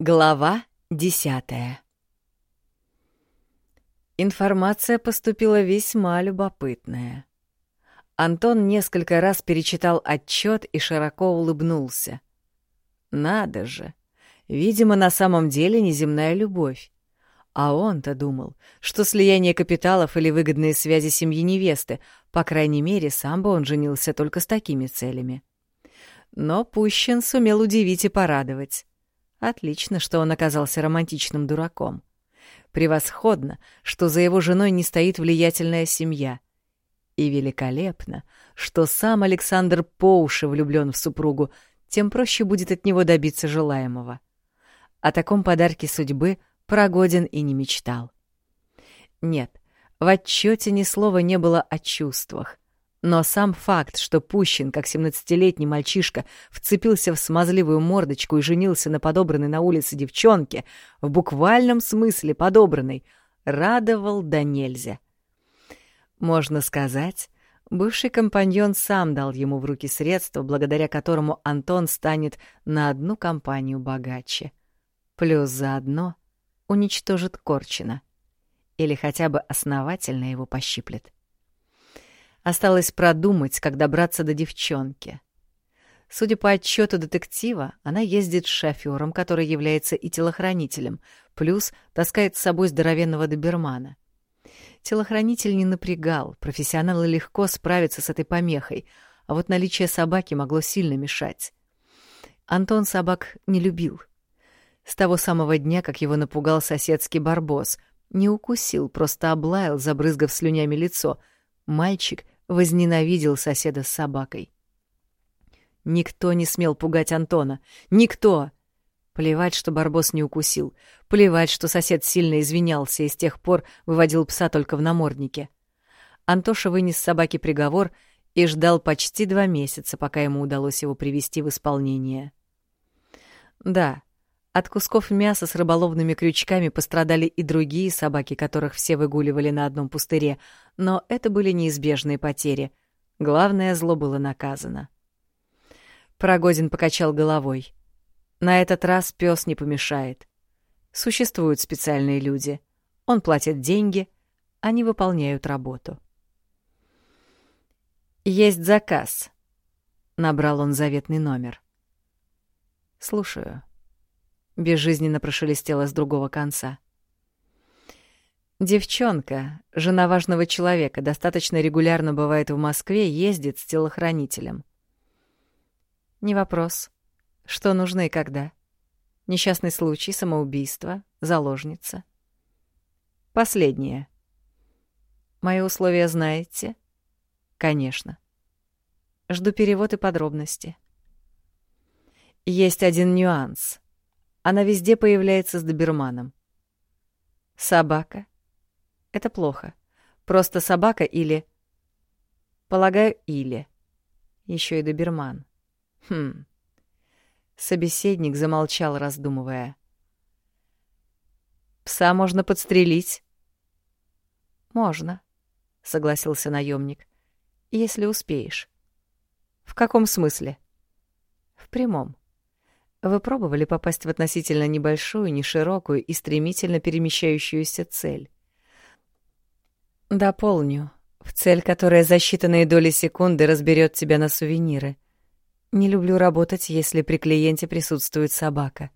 Глава десятая Информация поступила весьма любопытная. Антон несколько раз перечитал отчет и широко улыбнулся. Надо же! Видимо, на самом деле неземная любовь. А он-то думал, что слияние капиталов или выгодные связи семьи невесты, по крайней мере, сам бы он женился только с такими целями. Но Пущин сумел удивить и порадовать. Отлично, что он оказался романтичным дураком. Превосходно, что за его женой не стоит влиятельная семья. И великолепно, что сам Александр по уши влюблен в супругу, тем проще будет от него добиться желаемого. О таком подарке судьбы Прогодин и не мечтал. Нет, в отчете ни слова не было о чувствах. Но сам факт, что Пущин, как семнадцатилетний мальчишка, вцепился в смазливую мордочку и женился на подобранной на улице девчонке, в буквальном смысле подобранной, радовал да нельзя. Можно сказать, бывший компаньон сам дал ему в руки средства, благодаря которому Антон станет на одну компанию богаче. Плюс заодно уничтожит Корчина. Или хотя бы основательно его пощиплет. Осталось продумать, как добраться до девчонки. Судя по отчету детектива, она ездит с шофёром, который является и телохранителем, плюс таскает с собой здоровенного добермана. Телохранитель не напрягал, профессионалы легко справятся с этой помехой, а вот наличие собаки могло сильно мешать. Антон собак не любил. С того самого дня, как его напугал соседский барбос, не укусил, просто облаял, забрызгав слюнями лицо. Мальчик возненавидел соседа с собакой. Никто не смел пугать Антона. Никто! Плевать, что Барбос не укусил. Плевать, что сосед сильно извинялся и с тех пор выводил пса только в наморднике. Антоша вынес собаке приговор и ждал почти два месяца, пока ему удалось его привести в исполнение. Да, от кусков мяса с рыболовными крючками пострадали и другие собаки, которых все выгуливали на одном пустыре, но это были неизбежные потери. Главное зло было наказано. Прогодин покачал головой. На этот раз пес не помешает. Существуют специальные люди. Он платит деньги, они выполняют работу. «Есть заказ», — набрал он заветный номер. «Слушаю» безжизненно прошелестело с другого конца. Девчонка, жена важного человека, достаточно регулярно бывает в Москве, ездит с телохранителем. Не вопрос. Что нужно и когда? Несчастный случай, самоубийство, заложница. Последнее. Мои условия знаете? Конечно. Жду перевод и подробности. Есть один нюанс — она везде появляется с доберманом. Собака. Это плохо. Просто собака или... Полагаю, или. Еще и доберман. Хм. Собеседник замолчал, раздумывая. «Пса можно подстрелить?» «Можно», — согласился наемник. «Если успеешь». «В каком смысле?» «В прямом. Вы пробовали попасть в относительно небольшую, неширокую и стремительно перемещающуюся цель? Дополню. В цель, которая за считанные доли секунды разберет тебя на сувениры. Не люблю работать, если при клиенте присутствует собака.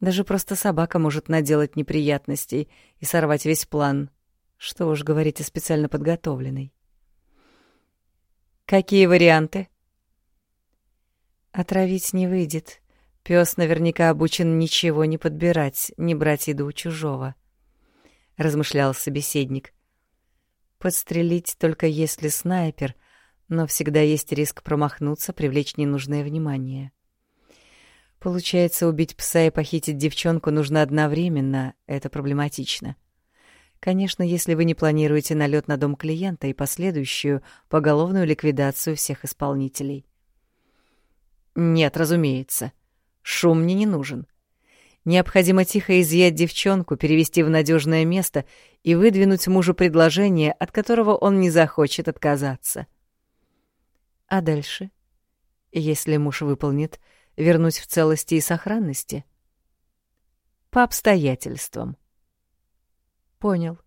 Даже просто собака может наделать неприятностей и сорвать весь план. Что уж говорить о специально подготовленной. Какие варианты? Отравить не выйдет. Пёс наверняка обучен ничего не подбирать, не брать еду у чужого, размышлял собеседник. Подстрелить только если снайпер, но всегда есть риск промахнуться, привлечь ненужное внимание. Получается, убить пса и похитить девчонку нужно одновременно, это проблематично. Конечно, если вы не планируете налет на дом клиента и последующую поголовную ликвидацию всех исполнителей. Нет, разумеется. Шум мне не нужен. Необходимо тихо изъять девчонку, перевести в надежное место и выдвинуть мужу предложение, от которого он не захочет отказаться. А дальше? Если муж выполнит, вернуть в целости и сохранности? По обстоятельствам. Понял.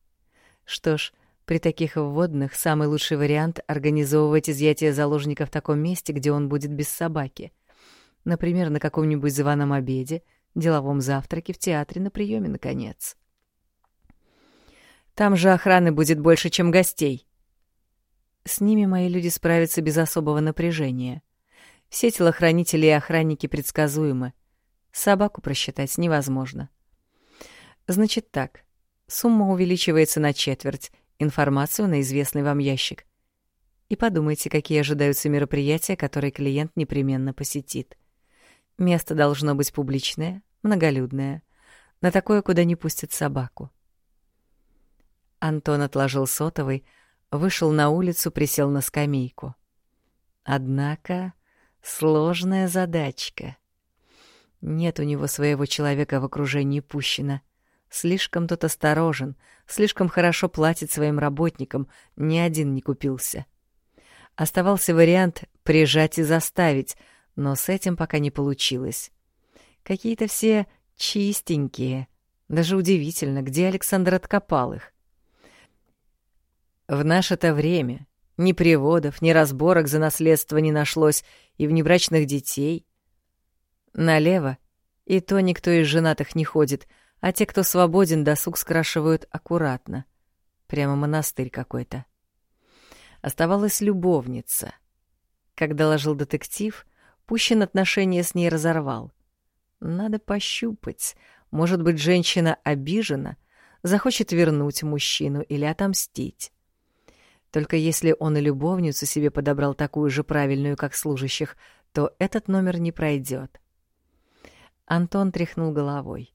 Что ж, при таких вводных самый лучший вариант — организовывать изъятие заложника в таком месте, где он будет без собаки. Например, на каком-нибудь званом обеде, деловом завтраке, в театре, на приеме, наконец. Там же охраны будет больше, чем гостей. С ними мои люди справятся без особого напряжения. Все телохранители и охранники предсказуемы. Собаку просчитать невозможно. Значит так, сумма увеличивается на четверть, информацию на известный вам ящик. И подумайте, какие ожидаются мероприятия, которые клиент непременно посетит. Место должно быть публичное, многолюдное, на такое, куда не пустят собаку. Антон отложил сотовый, вышел на улицу, присел на скамейку. Однако сложная задачка. Нет у него своего человека в окружении Пущина — Слишком тот осторожен, слишком хорошо платит своим работникам, ни один не купился. Оставался вариант прижать и заставить, но с этим пока не получилось. Какие-то все чистенькие. Даже удивительно, где Александр откопал их. В наше-то время ни приводов, ни разборок за наследство не нашлось, и внебрачных детей. Налево и то никто из женатых не ходит — а те, кто свободен, досуг скрашивают аккуратно. Прямо монастырь какой-то. Оставалась любовница. Как доложил детектив, Пущин отношения с ней разорвал. Надо пощупать. Может быть, женщина обижена, захочет вернуть мужчину или отомстить. Только если он и любовницу себе подобрал такую же правильную, как служащих, то этот номер не пройдет. Антон тряхнул головой.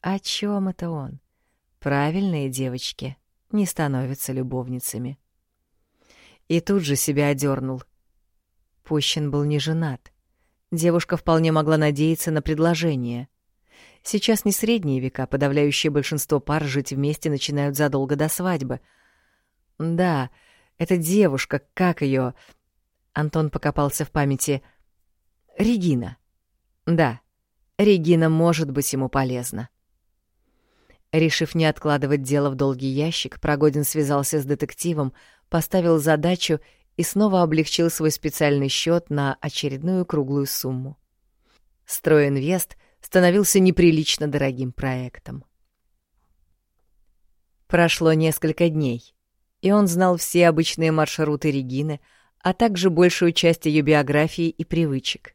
О чем это он? Правильные девочки не становятся любовницами. И тут же себя одернул. Пущин был не женат. Девушка вполне могла надеяться на предложение. Сейчас не средние века, подавляющее большинство пар жить вместе начинают задолго до свадьбы. Да, эта девушка, как ее? Антон покопался в памяти. Регина. Да, Регина может быть ему полезна. Решив не откладывать дело в долгий ящик, Прогодин связался с детективом, поставил задачу и снова облегчил свой специальный счет на очередную круглую сумму. Стройинвест становился неприлично дорогим проектом. Прошло несколько дней, и он знал все обычные маршруты Регины, а также большую часть ее биографии и привычек.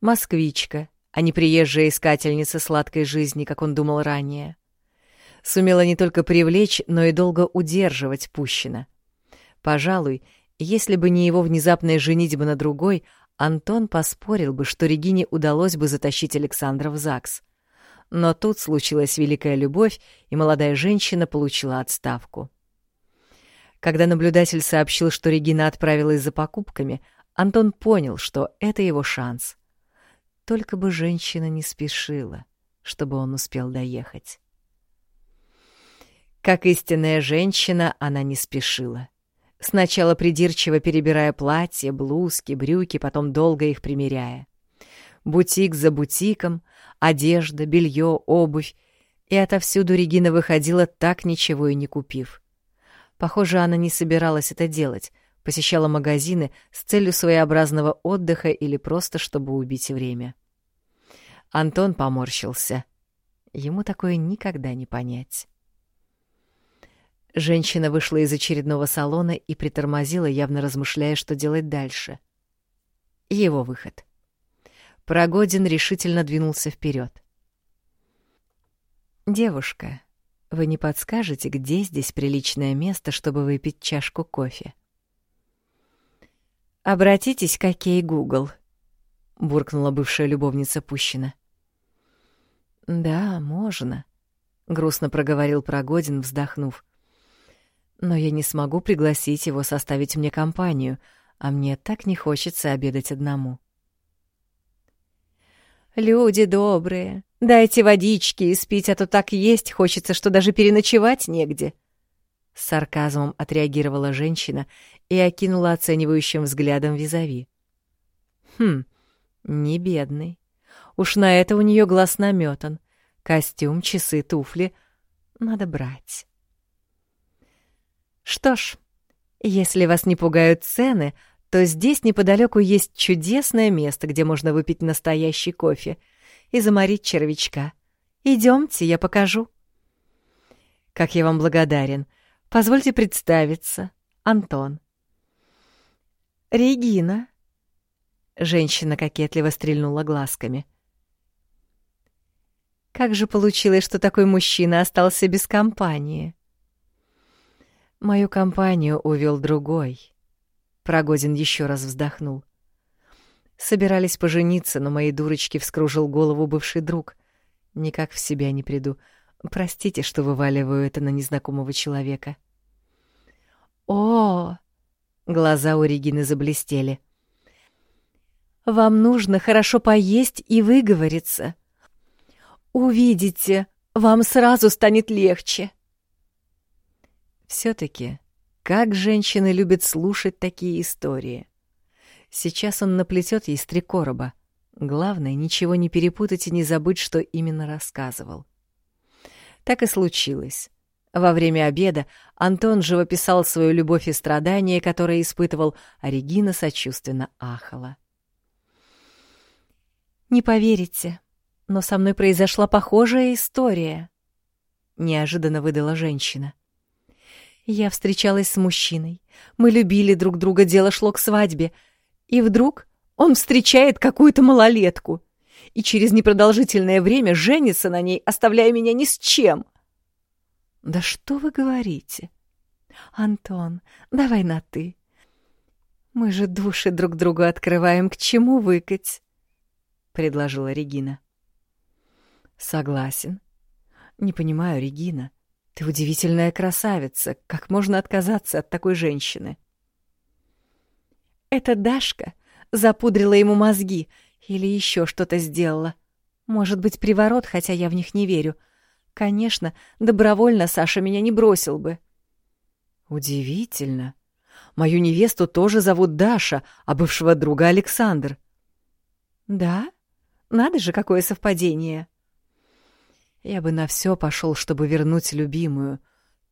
Москвичка, а не приезжая искательница сладкой жизни, как он думал ранее — сумела не только привлечь, но и долго удерживать Пущина. Пожалуй, если бы не его внезапная женитьба на другой, Антон поспорил бы, что Регине удалось бы затащить Александра в ЗАГС. Но тут случилась великая любовь, и молодая женщина получила отставку. Когда наблюдатель сообщил, что Регина отправилась за покупками, Антон понял, что это его шанс. Только бы женщина не спешила, чтобы он успел доехать. Как истинная женщина, она не спешила. Сначала придирчиво перебирая платья, блузки, брюки, потом долго их примеряя. Бутик за бутиком, одежда, белье, обувь, и отовсюду Регина выходила так ничего и не купив. Похоже, она не собиралась это делать, посещала магазины с целью своеобразного отдыха или просто чтобы убить время. Антон поморщился. Ему такое никогда не понять. Женщина вышла из очередного салона и притормозила, явно размышляя, что делать дальше. Его выход. Прогодин решительно двинулся вперед. «Девушка, вы не подскажете, где здесь приличное место, чтобы выпить чашку кофе?» «Обратитесь к Окей Гугл», — буркнула бывшая любовница Пущина. «Да, можно», — грустно проговорил Прогодин, вздохнув но я не смогу пригласить его составить мне компанию, а мне так не хочется обедать одному. «Люди добрые, дайте водички и спить, а то так есть хочется, что даже переночевать негде». С сарказмом отреагировала женщина и окинула оценивающим взглядом визави. «Хм, не бедный. Уж на это у нее глаз наметан. Костюм, часы, туфли. Надо брать. Что ж, если вас не пугают цены, то здесь неподалеку есть чудесное место, где можно выпить настоящий кофе и заморить червячка. Идемте, я покажу. Как я вам благодарен. Позвольте представиться. Антон. Регина. Женщина кокетливо стрельнула глазками. Как же получилось, что такой мужчина остался без компании? Мою компанию увел другой. Прогодин еще раз вздохнул. Собирались пожениться, но моей дурочке вскружил голову бывший друг. Никак в себя не приду. Простите, что вываливаю это на незнакомого человека. О! Глаза у Регины заблестели. Вам нужно хорошо поесть и выговориться. Увидите, вам сразу станет легче. Все таки как женщины любят слушать такие истории. Сейчас он наплетет ей три короба. Главное, ничего не перепутать и не забыть, что именно рассказывал. Так и случилось. Во время обеда Антон живописал свою любовь и страдания, которые испытывал, а Регина сочувственно ахала. «Не поверите, но со мной произошла похожая история», — неожиданно выдала женщина. Я встречалась с мужчиной. Мы любили друг друга, дело шло к свадьбе. И вдруг он встречает какую-то малолетку. И через непродолжительное время женится на ней, оставляя меня ни с чем. Да что вы говорите? Антон, давай на «ты». Мы же души друг другу открываем, к чему выкать? предложила Регина. Согласен. Не понимаю, Регина. Ты удивительная красавица. Как можно отказаться от такой женщины? Эта Дашка запудрила ему мозги или еще что-то сделала. Может быть, приворот, хотя я в них не верю. Конечно, добровольно Саша меня не бросил бы. Удивительно. Мою невесту тоже зовут Даша, а бывшего друга Александр. Да? Надо же, какое совпадение. Я бы на все пошел, чтобы вернуть любимую.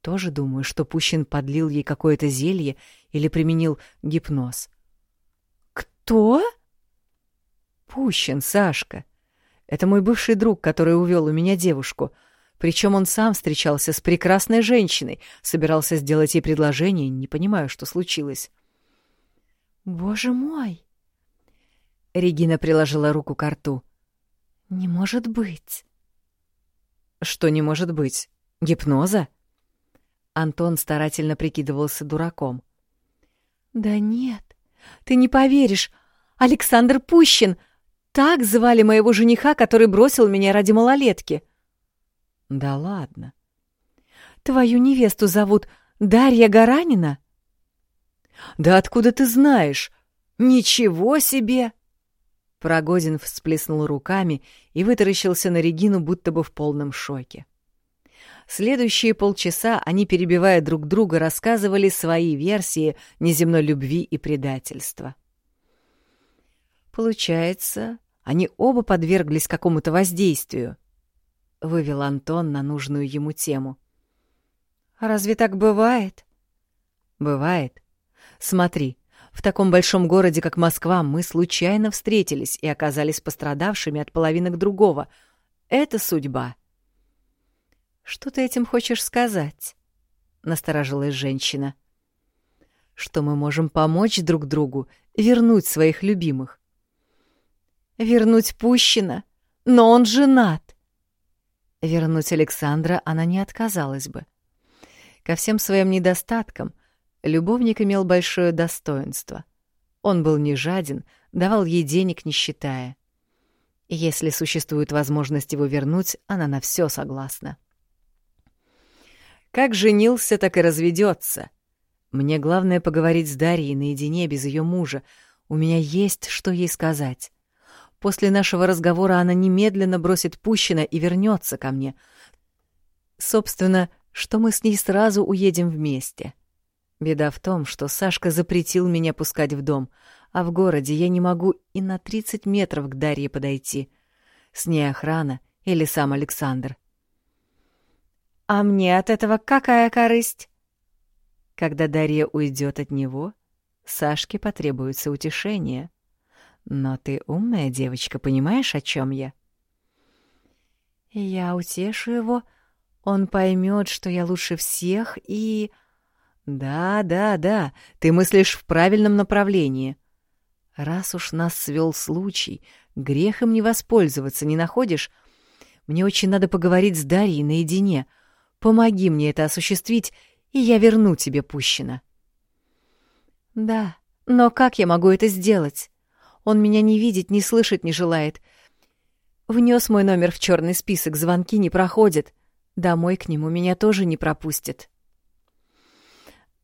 Тоже думаю, что Пущин подлил ей какое-то зелье или применил гипноз. Кто? Пущин, Сашка. Это мой бывший друг, который увел у меня девушку. Причем он сам встречался с прекрасной женщиной, собирался сделать ей предложение, не понимаю, что случилось. Боже мой! Регина приложила руку к рту. Не может быть. Что не может быть? Гипноза? Антон старательно прикидывался дураком. Да нет, ты не поверишь. Александр Пущин. Так звали моего жениха, который бросил меня ради малолетки. Да ладно. Твою невесту зовут Дарья Гаранина? Да откуда ты знаешь? Ничего себе! Прогодин всплеснул руками и вытаращился на Регину, будто бы в полном шоке. Следующие полчаса они, перебивая друг друга, рассказывали свои версии неземной любви и предательства. «Получается, они оба подверглись какому-то воздействию», — вывел Антон на нужную ему тему. «Разве так бывает?» «Бывает. Смотри, в таком большом городе, как Москва, мы случайно встретились и оказались пострадавшими от половинок другого. Это судьба. Что ты этим хочешь сказать? Насторожилась женщина. Что мы можем помочь друг другу вернуть своих любимых. Вернуть Пущина? Но он женат. Вернуть Александра она не отказалась бы. Ко всем своим недостаткам — Любовник имел большое достоинство. Он был не жаден, давал ей денег, не считая. Если существует возможность его вернуть, она на все согласна. Как женился, так и разведется. Мне главное поговорить с Дарьей наедине без ее мужа. У меня есть что ей сказать. После нашего разговора она немедленно бросит Пущина и вернется ко мне. Собственно, что мы с ней сразу уедем вместе. — Беда в том, что Сашка запретил меня пускать в дом, а в городе я не могу и на 30 метров к Дарье подойти. С ней охрана, или сам Александр. А мне от этого какая корысть? Когда Дарья уйдет от него, Сашке потребуется утешение. Но ты умная девочка, понимаешь, о чем я? Я утешу его, он поймет, что я лучше всех и... Да, да, да, ты мыслишь в правильном направлении. Раз уж нас свел случай, грех им не воспользоваться, не находишь? Мне очень надо поговорить с Дарьей наедине. Помоги мне это осуществить, и я верну тебе Пущина. Да, но как я могу это сделать? Он меня не видеть, не слышать не желает. Внес мой номер в черный список, звонки не проходят. Домой к нему меня тоже не пропустят.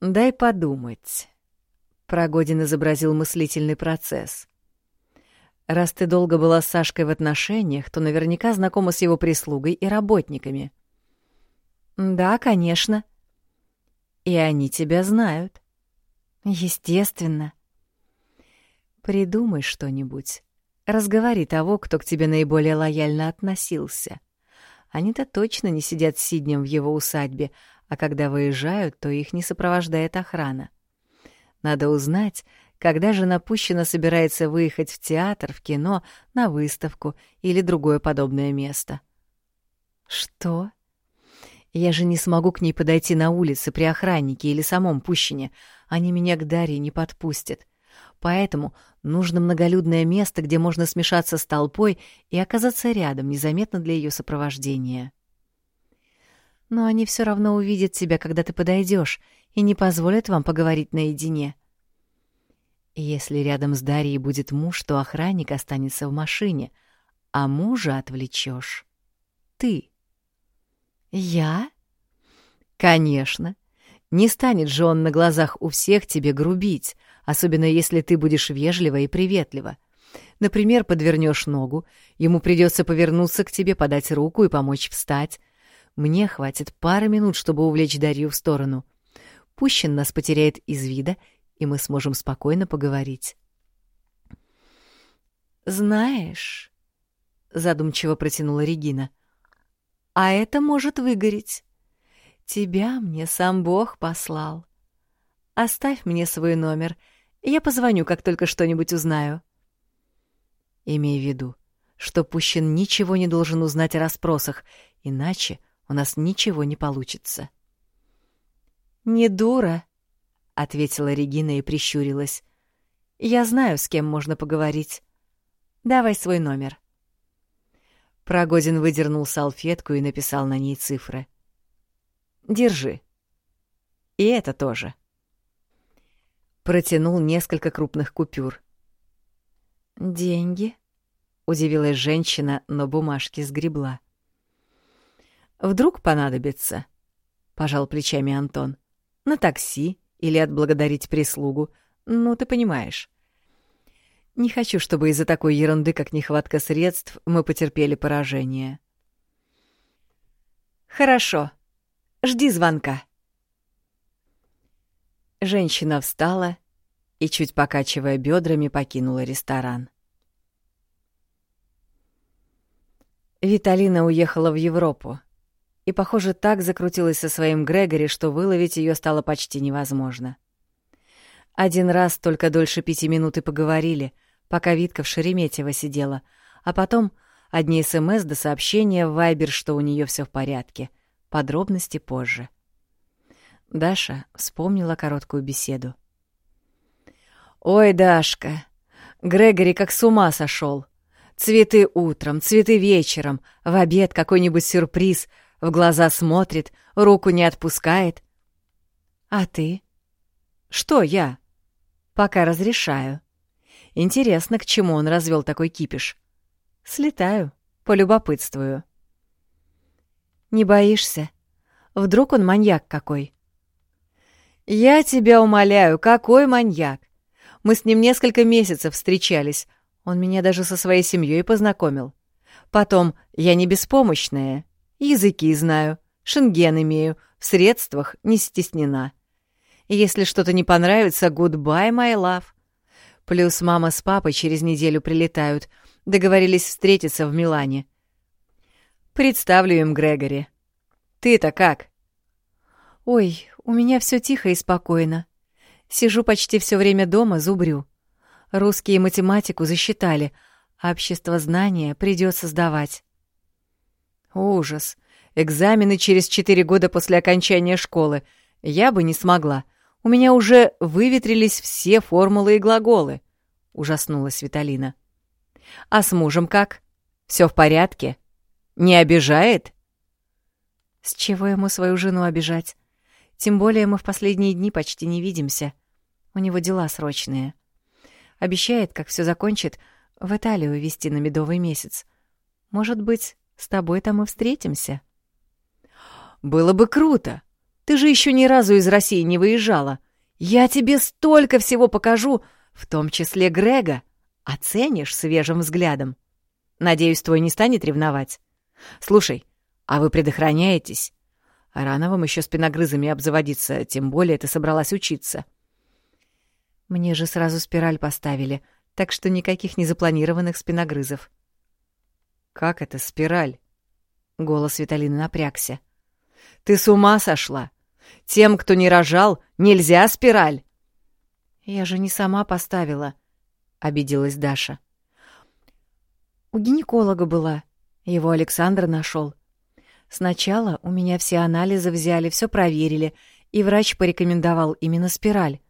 Дай подумать. Прогодин изобразил мыслительный процесс. Раз ты долго была с Сашкой в отношениях, то наверняка знакома с его прислугой и работниками. Да, конечно. И они тебя знают. Естественно. Придумай что-нибудь. Разговори того, кто к тебе наиболее лояльно относился. Они-то точно не сидят сиднем в его усадьбе, а когда выезжают, то их не сопровождает охрана. Надо узнать, когда же напущено собирается выехать в театр, в кино, на выставку или другое подобное место. Что? Я же не смогу к ней подойти на улице при охраннике или самом Пущине. Они меня к Дарье не подпустят. Поэтому нужно многолюдное место, где можно смешаться с толпой и оказаться рядом, незаметно для ее сопровождения. Но они все равно увидят тебя, когда ты подойдешь, и не позволят вам поговорить наедине. Если рядом с Дарьей будет муж, то охранник останется в машине, а мужа отвлечешь ты. Я? Конечно. Не станет же он на глазах у всех тебе грубить, особенно если ты будешь вежлива и приветлива. Например, подвернешь ногу, ему придется повернуться к тебе, подать руку и помочь встать. Мне хватит пары минут, чтобы увлечь Дарью в сторону. Пущин нас потеряет из вида, и мы сможем спокойно поговорить. «Знаешь...» — задумчиво протянула Регина. «А это может выгореть. Тебя мне сам Бог послал. Оставь мне свой номер — я позвоню, как только что-нибудь узнаю. Имей в виду, что Пущин ничего не должен узнать о расспросах, иначе у нас ничего не получится. «Не дура», — ответила Регина и прищурилась. «Я знаю, с кем можно поговорить. Давай свой номер». Прогодин выдернул салфетку и написал на ней цифры. «Держи. И это тоже». Протянул несколько крупных купюр. «Деньги?» — удивилась женщина, но бумажки сгребла. «Вдруг понадобится?» — пожал плечами Антон. «На такси или отблагодарить прислугу. Ну, ты понимаешь». Не хочу, чтобы из-за такой ерунды, как нехватка средств, мы потерпели поражение. Хорошо. Жди звонка. Женщина встала и, чуть покачивая бедрами, покинула ресторан. Виталина уехала в Европу и, похоже, так закрутилась со своим Грегори, что выловить ее стало почти невозможно. Один раз только дольше пяти минут и поговорили, пока Витка в Шереметьево сидела, а потом одни СМС до сообщения в Вайбер, что у нее все в порядке. Подробности позже. — Даша вспомнила короткую беседу. «Ой, Дашка, Грегори как с ума сошел. Цветы утром, цветы вечером, в обед какой-нибудь сюрприз, в глаза смотрит, руку не отпускает. А ты? Что я? Пока разрешаю. Интересно, к чему он развел такой кипиш. Слетаю, полюбопытствую. Не боишься? Вдруг он маньяк какой? «Я тебя умоляю, какой маньяк! Мы с ним несколько месяцев встречались. Он меня даже со своей семьей познакомил. Потом, я не беспомощная. Языки знаю, шенген имею, в средствах не стеснена. Если что-то не понравится, goodbye, my love. Плюс мама с папой через неделю прилетают. Договорились встретиться в Милане. Представлю им Грегори. Ты-то как? Ой, у меня все тихо и спокойно. Сижу почти все время дома, зубрю. Русские математику засчитали, а общество знания придется сдавать. Ужас. Экзамены через четыре года после окончания школы. Я бы не смогла. У меня уже выветрились все формулы и глаголы. Ужаснулась Виталина. А с мужем как? Все в порядке? Не обижает? С чего ему свою жену обижать? Тем более мы в последние дни почти не видимся. У него дела срочные. Обещает, как все закончит, в Италию везти на медовый месяц. Может быть, с тобой там и встретимся? Было бы круто. Ты же еще ни разу из России не выезжала. Я тебе столько всего покажу, в том числе Грега. Оценишь свежим взглядом. Надеюсь, твой не станет ревновать. Слушай, а вы предохраняетесь? Рано вам еще спиногрызами обзаводиться, тем более ты собралась учиться. Мне же сразу спираль поставили, так что никаких незапланированных спиногрызов. Как это спираль? Голос Виталины напрягся. Ты с ума сошла? Тем, кто не рожал, нельзя спираль. Я же не сама поставила, обиделась Даша. У гинеколога была. Его Александр нашел. Сначала у меня все анализы взяли, все проверили, и врач порекомендовал именно спираль.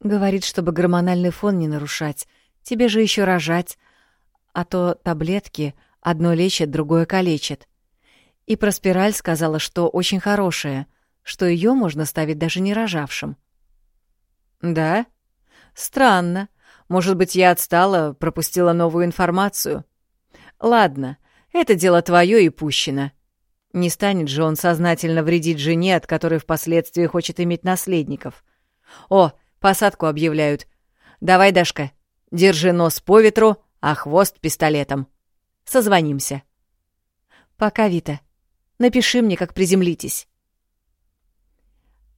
Говорит, чтобы гормональный фон не нарушать. Тебе же еще рожать. А то таблетки одно лечат, другое калечат. И про спираль сказала, что очень хорошая, что ее можно ставить даже не рожавшим. Да? Странно. Может быть, я отстала, пропустила новую информацию. Ладно, это дело твое и пущено. Не станет же он сознательно вредить жене, от которой впоследствии хочет иметь наследников. О, посадку объявляют. Давай, Дашка, держи нос по ветру, а хвост пистолетом. Созвонимся. Пока, Вита. Напиши мне, как приземлитесь.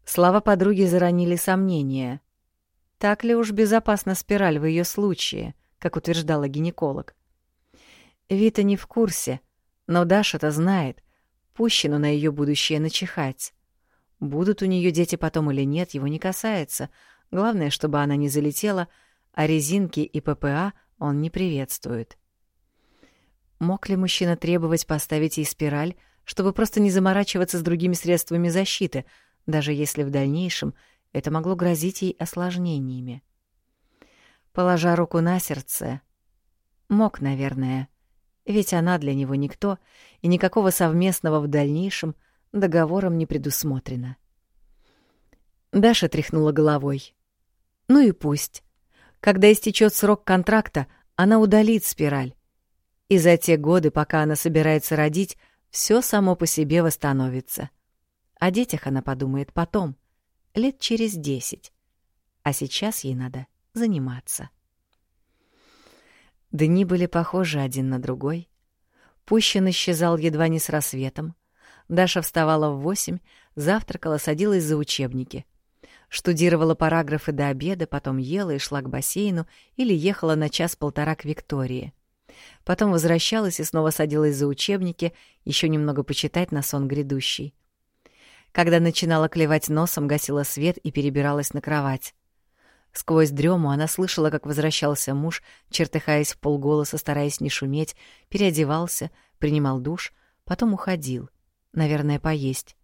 Слова подруги заронили сомнения. Так ли уж безопасна спираль в ее случае, как утверждала гинеколог? Вита не в курсе, но Даша-то знает, пущено на ее будущее начихать. Будут у нее дети потом или нет, его не касается. Главное, чтобы она не залетела, а резинки и ППА он не приветствует. Мог ли мужчина требовать поставить ей спираль, чтобы просто не заморачиваться с другими средствами защиты, даже если в дальнейшем это могло грозить ей осложнениями? Положа руку на сердце, мог, наверное, ведь она для него никто, и никакого совместного в дальнейшем договором не предусмотрено. Даша тряхнула головой. Ну и пусть. Когда истечет срок контракта, она удалит спираль. И за те годы, пока она собирается родить, все само по себе восстановится. О детях она подумает потом, лет через десять. А сейчас ей надо заниматься. Дни были похожи один на другой. Пущин исчезал едва не с рассветом. Даша вставала в восемь, завтракала, садилась за учебники. Штудировала параграфы до обеда, потом ела и шла к бассейну или ехала на час-полтора к Виктории. Потом возвращалась и снова садилась за учебники, еще немного почитать на сон грядущий. Когда начинала клевать носом, гасила свет и перебиралась на кровать. Сквозь дрему она слышала, как возвращался муж, чертыхаясь в полголоса, стараясь не шуметь, переодевался, принимал душ, потом уходил, наверное, поесть,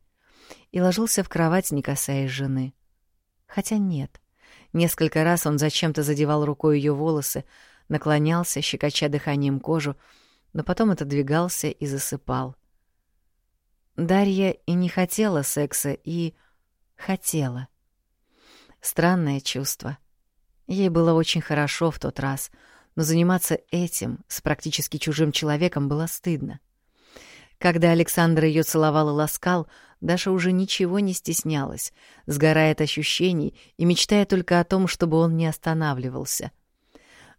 и ложился в кровать, не касаясь жены. Хотя нет. Несколько раз он зачем-то задевал рукой ее волосы, наклонялся, щекоча дыханием кожу, но потом отодвигался и засыпал. Дарья и не хотела секса, и хотела. Странное чувство. Ей было очень хорошо в тот раз, но заниматься этим с практически чужим человеком было стыдно. Когда Александр ее целовал и ласкал, Даша уже ничего не стеснялась, сгорая от ощущений и мечтая только о том, чтобы он не останавливался.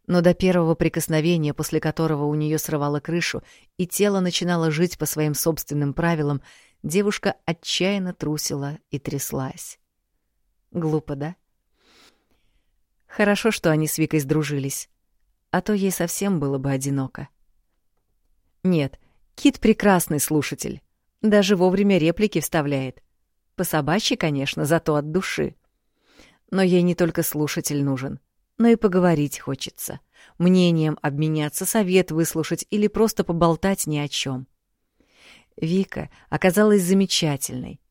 Но до первого прикосновения, после которого у нее срывало крышу и тело начинало жить по своим собственным правилам, девушка отчаянно трусила и тряслась. Глупо, да? Хорошо, что они с Викой сдружились, а то ей совсем было бы одиноко. Нет, Кит прекрасный слушатель, даже вовремя реплики вставляет. По собачьи, конечно, зато от души. Но ей не только слушатель нужен, но и поговорить хочется, мнением обменяться, совет выслушать или просто поболтать ни о чем. Вика оказалась замечательной,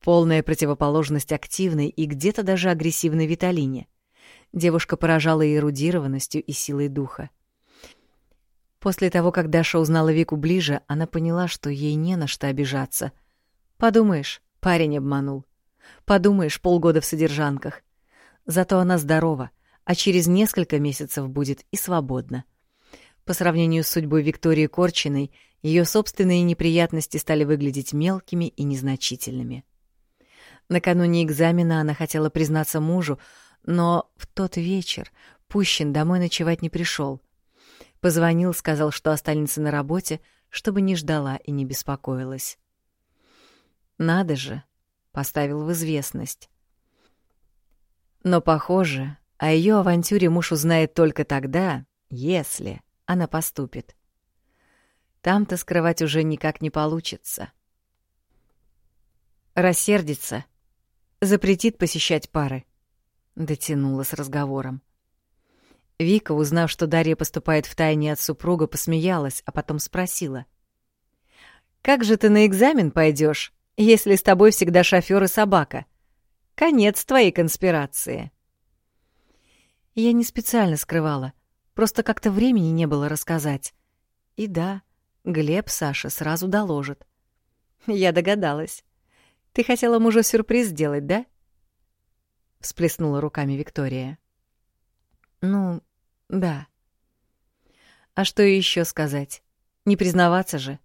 полная противоположность активной и где-то даже агрессивной Виталине. Девушка поражала эрудированностью, и силой духа. После того, как Даша узнала Вику ближе, она поняла, что ей не на что обижаться. Подумаешь, парень обманул. Подумаешь, полгода в содержанках. Зато она здорова, а через несколько месяцев будет и свободна. По сравнению с судьбой Виктории Корчиной, ее собственные неприятности стали выглядеть мелкими и незначительными. Накануне экзамена она хотела признаться мужу, но в тот вечер Пущин домой ночевать не пришел. Позвонил, сказал, что останется на работе, чтобы не ждала и не беспокоилась. «Надо же!» — поставил в известность. Но, похоже, о ее авантюре муж узнает только тогда, если она поступит. Там-то скрывать уже никак не получится. Рассердится, запретит посещать пары. Дотянула с разговором. Вика, узнав, что Дарья поступает в тайне от супруга, посмеялась, а потом спросила. «Как же ты на экзамен пойдешь, если с тобой всегда шофёр и собака? Конец твоей конспирации». Я не специально скрывала, просто как-то времени не было рассказать. И да, Глеб Саша сразу доложит. Я догадалась. Ты хотела мужу сюрприз сделать, да? Всплеснула руками Виктория. Ну, да. А что еще сказать? Не признаваться же.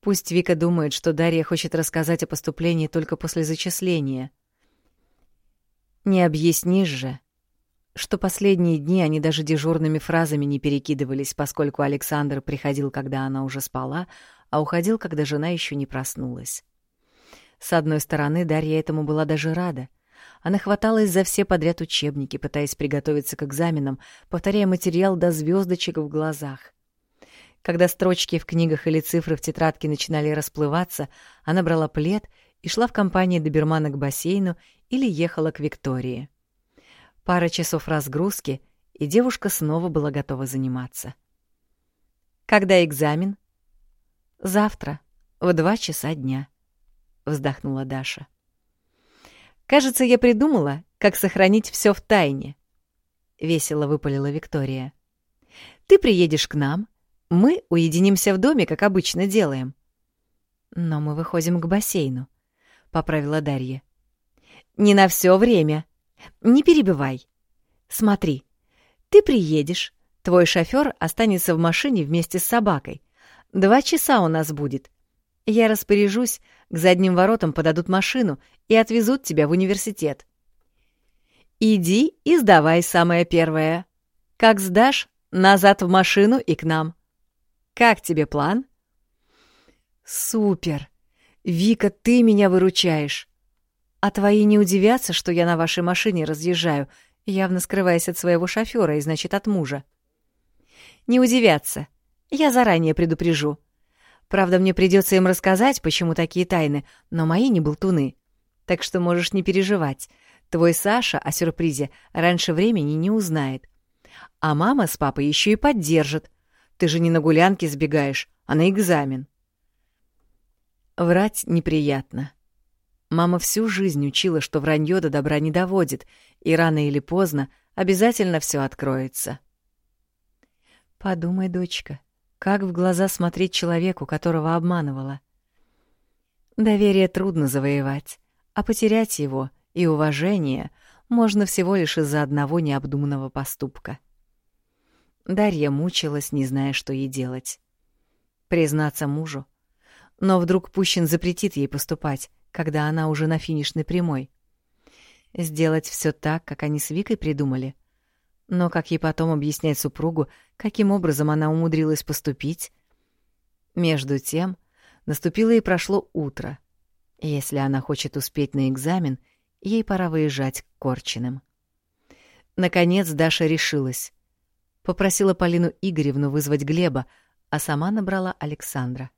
Пусть Вика думает, что Дарья хочет рассказать о поступлении только после зачисления. Не объяснишь же, что последние дни они даже дежурными фразами не перекидывались, поскольку Александр приходил, когда она уже спала, а уходил, когда жена еще не проснулась. С одной стороны, Дарья этому была даже рада. Она хваталась за все подряд учебники, пытаясь приготовиться к экзаменам, повторяя материал до звездочек в глазах. Когда строчки в книгах или цифры в тетрадке начинали расплываться, она брала плед и шла в компании добермана к бассейну или ехала к Виктории. Пара часов разгрузки, и девушка снова была готова заниматься. «Когда экзамен?» «Завтра, в два часа дня», — вздохнула Даша. Кажется, я придумала, как сохранить все в тайне. Весело выпалила Виктория. Ты приедешь к нам, мы уединимся в доме, как обычно делаем. Но мы выходим к бассейну, поправила Дарья. Не на все время. Не перебивай. Смотри, ты приедешь, твой шофер останется в машине вместе с собакой. Два часа у нас будет. Я распоряжусь, к задним воротам подадут машину и отвезут тебя в университет. Иди и сдавай самое первое. Как сдашь, назад в машину и к нам. Как тебе план? Супер! Вика, ты меня выручаешь. А твои не удивятся, что я на вашей машине разъезжаю, явно скрываясь от своего шофера и, значит, от мужа. Не удивятся. Я заранее предупрежу. Правда, мне придется им рассказать, почему такие тайны, но мои не болтуны. Так что можешь не переживать. Твой Саша о сюрпризе раньше времени не узнает. А мама с папой еще и поддержат. Ты же не на гулянке сбегаешь, а на экзамен. Врать неприятно. Мама всю жизнь учила, что вранье до добра не доводит, и рано или поздно обязательно все откроется. Подумай, дочка, как в глаза смотреть человеку, которого обманывала? Доверие трудно завоевать, а потерять его и уважение можно всего лишь из-за одного необдуманного поступка. Дарья мучилась, не зная, что ей делать. Признаться мужу. Но вдруг Пущин запретит ей поступать, когда она уже на финишной прямой. Сделать все так, как они с Викой придумали — но как ей потом объяснять супругу, каким образом она умудрилась поступить? Между тем, наступило и прошло утро. Если она хочет успеть на экзамен, ей пора выезжать к Корчиным. Наконец Даша решилась. Попросила Полину Игоревну вызвать Глеба, а сама набрала Александра.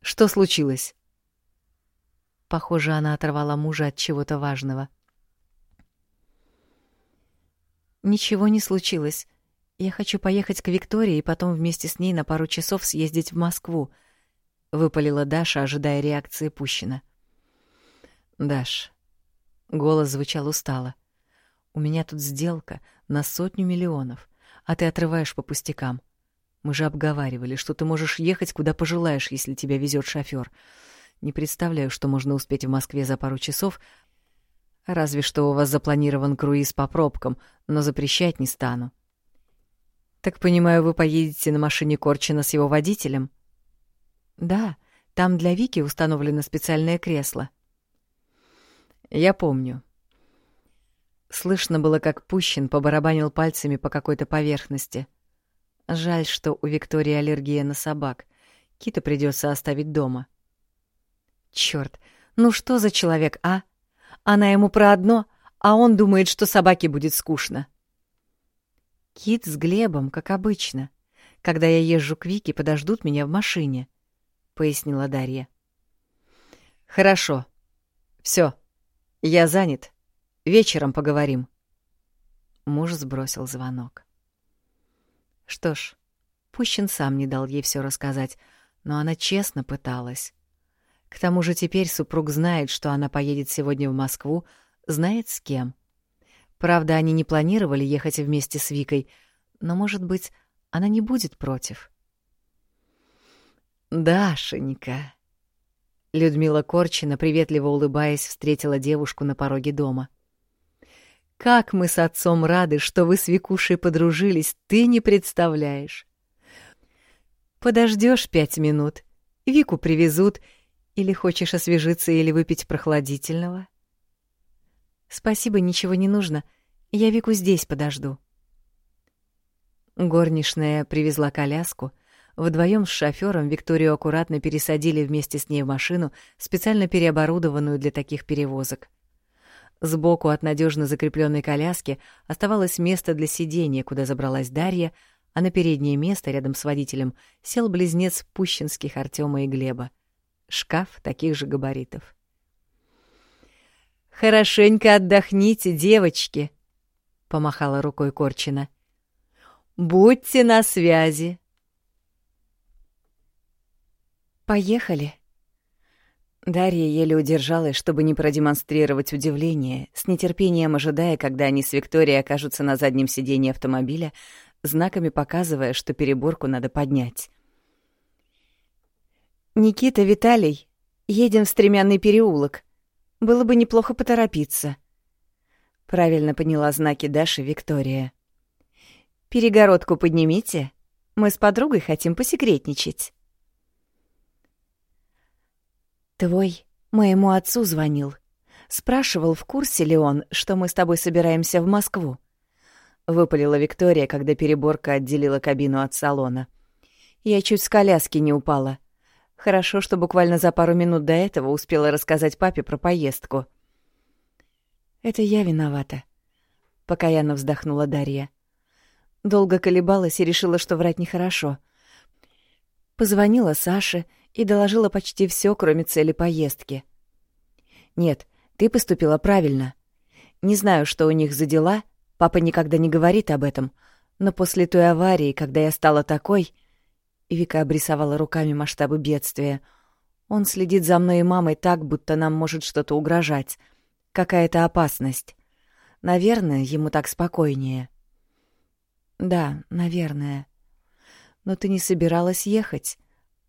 Что случилось?» Похоже, она оторвала мужа от чего-то важного. «Ничего не случилось. Я хочу поехать к Виктории и потом вместе с ней на пару часов съездить в Москву», — выпалила Даша, ожидая реакции Пущина. «Даш...» — голос звучал устало. «У меня тут сделка на сотню миллионов, а ты отрываешь по пустякам. Мы же обговаривали, что ты можешь ехать куда пожелаешь, если тебя везет шофер. Не представляю, что можно успеть в Москве за пару часов. Разве что у вас запланирован круиз по пробкам, но запрещать не стану. Так понимаю, вы поедете на машине Корчина с его водителем? Да, там для Вики установлено специальное кресло. Я помню. Слышно было, как Пущин побарабанил пальцами по какой-то поверхности — Жаль, что у Виктории аллергия на собак. Кита придется оставить дома. Черт, ну что за человек, а? Она ему про одно, а он думает, что собаке будет скучно. Кит с Глебом, как обычно. Когда я езжу к Вике, подождут меня в машине, — пояснила Дарья. Хорошо. Все. Я занят. Вечером поговорим. Муж сбросил звонок. Что ж, Пущин сам не дал ей все рассказать, но она честно пыталась. К тому же теперь супруг знает, что она поедет сегодня в Москву, знает с кем. Правда, они не планировали ехать вместе с Викой, но, может быть, она не будет против. «Дашенька!» Людмила Корчина, приветливо улыбаясь, встретила девушку на пороге дома. — как мы с отцом рады, что вы с Викушей подружились, ты не представляешь. Подождешь пять минут, Вику привезут, или хочешь освежиться или выпить прохладительного? Спасибо, ничего не нужно. Я Вику здесь подожду. Горничная привезла коляску. Вдвоем с шофёром Викторию аккуратно пересадили вместе с ней в машину, специально переоборудованную для таких перевозок. Сбоку от надежно закрепленной коляски оставалось место для сидения, куда забралась Дарья, а на переднее место рядом с водителем сел близнец Пущинских Артема и Глеба. Шкаф таких же габаритов. «Хорошенько отдохните, девочки!» — помахала рукой Корчина. «Будьте на связи!» «Поехали!» Дарья еле удержалась, чтобы не продемонстрировать удивление, с нетерпением ожидая, когда они с Викторией окажутся на заднем сиденье автомобиля, знаками показывая, что переборку надо поднять. «Никита, Виталий, едем в Стремянный переулок. Было бы неплохо поторопиться». Правильно поняла знаки Даши Виктория. «Перегородку поднимите. Мы с подругой хотим посекретничать». «Твой моему отцу звонил. Спрашивал, в курсе ли он, что мы с тобой собираемся в Москву?» — выпалила Виктория, когда переборка отделила кабину от салона. «Я чуть с коляски не упала. Хорошо, что буквально за пару минут до этого успела рассказать папе про поездку». «Это я виновата», — покаянно вздохнула Дарья. Долго колебалась и решила, что врать нехорошо. Позвонила Саше — и доложила почти все, кроме цели поездки. «Нет, ты поступила правильно. Не знаю, что у них за дела, папа никогда не говорит об этом, но после той аварии, когда я стала такой...» Вика обрисовала руками масштабы бедствия. «Он следит за мной и мамой так, будто нам может что-то угрожать. Какая-то опасность. Наверное, ему так спокойнее». «Да, наверное. Но ты не собиралась ехать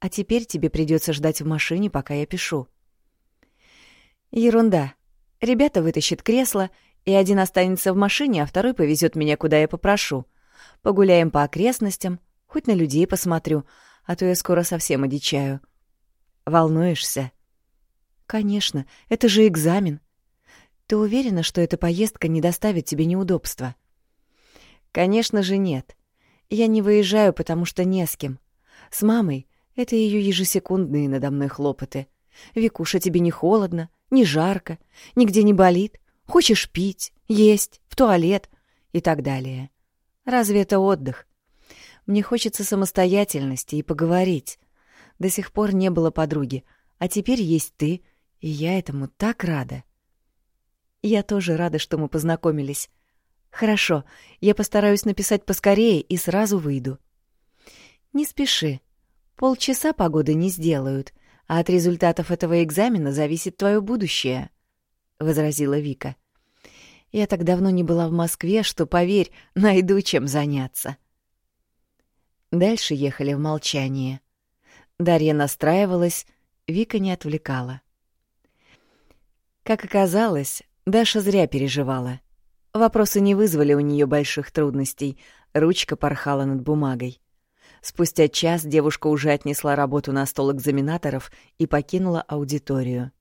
а теперь тебе придется ждать в машине, пока я пишу». «Ерунда. Ребята вытащат кресло, и один останется в машине, а второй повезет меня, куда я попрошу. Погуляем по окрестностям, хоть на людей посмотрю, а то я скоро совсем одичаю». «Волнуешься?» «Конечно, это же экзамен. Ты уверена, что эта поездка не доставит тебе неудобства?» «Конечно же нет. Я не выезжаю, потому что не с кем. С мамой это ее ежесекундные надо мной хлопоты. «Викуша, тебе не холодно, не жарко, нигде не болит? Хочешь пить, есть, в туалет?» и так далее. Разве это отдых? Мне хочется самостоятельности и поговорить. До сих пор не было подруги, а теперь есть ты, и я этому так рада. Я тоже рада, что мы познакомились. Хорошо, я постараюсь написать поскорее и сразу выйду. Не спеши. Полчаса погоды не сделают, а от результатов этого экзамена зависит твое будущее, — возразила Вика. Я так давно не была в Москве, что, поверь, найду чем заняться. Дальше ехали в молчании. Дарья настраивалась, Вика не отвлекала. Как оказалось, Даша зря переживала. Вопросы не вызвали у нее больших трудностей, ручка порхала над бумагой. Спустя час девушка уже отнесла работу на стол экзаменаторов и покинула аудиторию.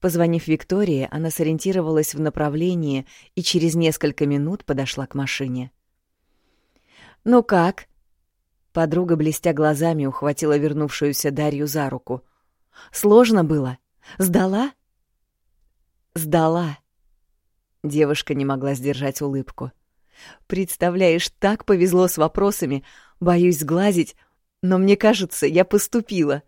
Позвонив Виктории, она сориентировалась в направлении и через несколько минут подошла к машине. «Ну как?» Подруга, блестя глазами, ухватила вернувшуюся Дарью за руку. «Сложно было? Сдала?» «Сдала». Девушка не могла сдержать улыбку. «Представляешь, так повезло с вопросами, Боюсь сглазить, но мне кажется, я поступила.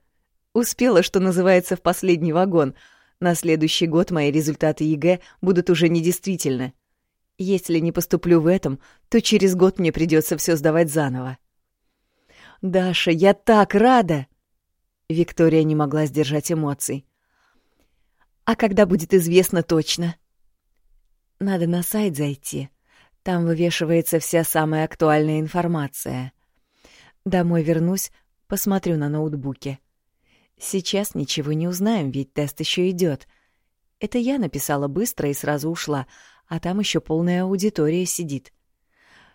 Успела, что называется, в последний вагон. На следующий год мои результаты ЕГЭ будут уже недействительны. Если не поступлю в этом, то через год мне придется все сдавать заново. «Даша, я так рада!» Виктория не могла сдержать эмоций. «А когда будет известно точно?» «Надо на сайт зайти. Там вывешивается вся самая актуальная информация. Домой вернусь, посмотрю на ноутбуке. Сейчас ничего не узнаем, ведь тест еще идет. Это я написала быстро и сразу ушла, а там еще полная аудитория сидит.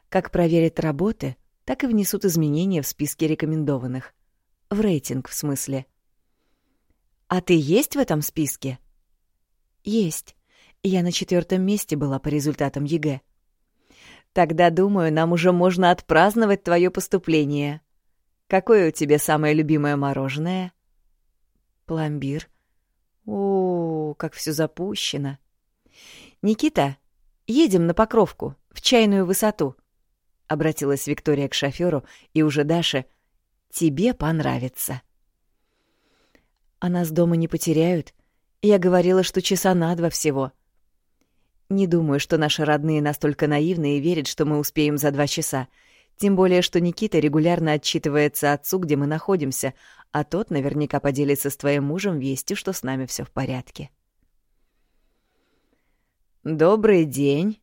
Как проверят работы, так и внесут изменения в списке рекомендованных. В рейтинг, в смысле. «А ты есть в этом списке?» «Есть. Я на четвертом месте была по результатам ЕГЭ». Тогда, думаю, нам уже можно отпраздновать твое поступление. Какое у тебя самое любимое мороженое? Пломбир. О, как все запущено. Никита, едем на Покровку, в чайную высоту. Обратилась Виктория к шоферу и уже Даше. Тебе понравится. А нас дома не потеряют. Я говорила, что часа на два всего. — не думаю, что наши родные настолько наивны и верят, что мы успеем за два часа. Тем более, что Никита регулярно отчитывается отцу, где мы находимся, а тот наверняка поделится с твоим мужем вестью, что с нами все в порядке. «Добрый день,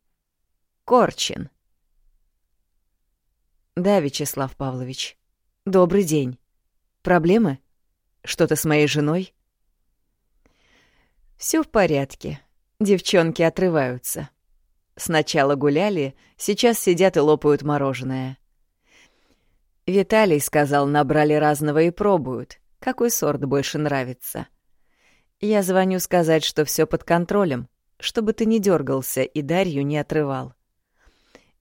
Корчин». «Да, Вячеслав Павлович. Добрый день. Проблемы? Что-то с моей женой?» Все в порядке. Девчонки отрываются. Сначала гуляли, сейчас сидят и лопают мороженое. Виталий сказал, набрали разного и пробуют. Какой сорт больше нравится? Я звоню сказать, что все под контролем, чтобы ты не дергался и Дарью не отрывал.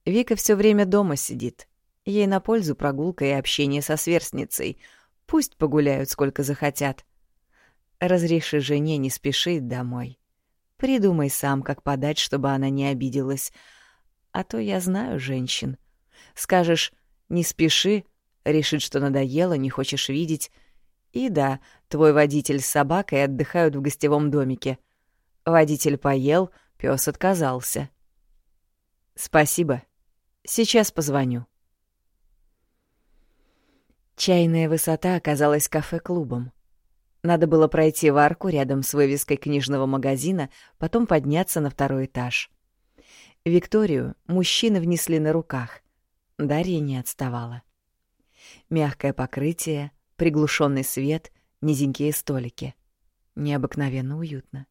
Вика все время дома сидит. Ей на пользу прогулка и общение со сверстницей. Пусть погуляют сколько захотят. Разреши жене не спешить домой. Придумай сам, как подать, чтобы она не обиделась. А то я знаю женщин. Скажешь «не спеши», решит, что надоело, не хочешь видеть. И да, твой водитель с собакой отдыхают в гостевом домике. Водитель поел, пес отказался. Спасибо. Сейчас позвоню. Чайная высота оказалась кафе-клубом. Надо было пройти в арку рядом с вывеской книжного магазина, потом подняться на второй этаж. Викторию мужчины внесли на руках. Дарья не отставала. Мягкое покрытие, приглушенный свет, низенькие столики. Необыкновенно уютно.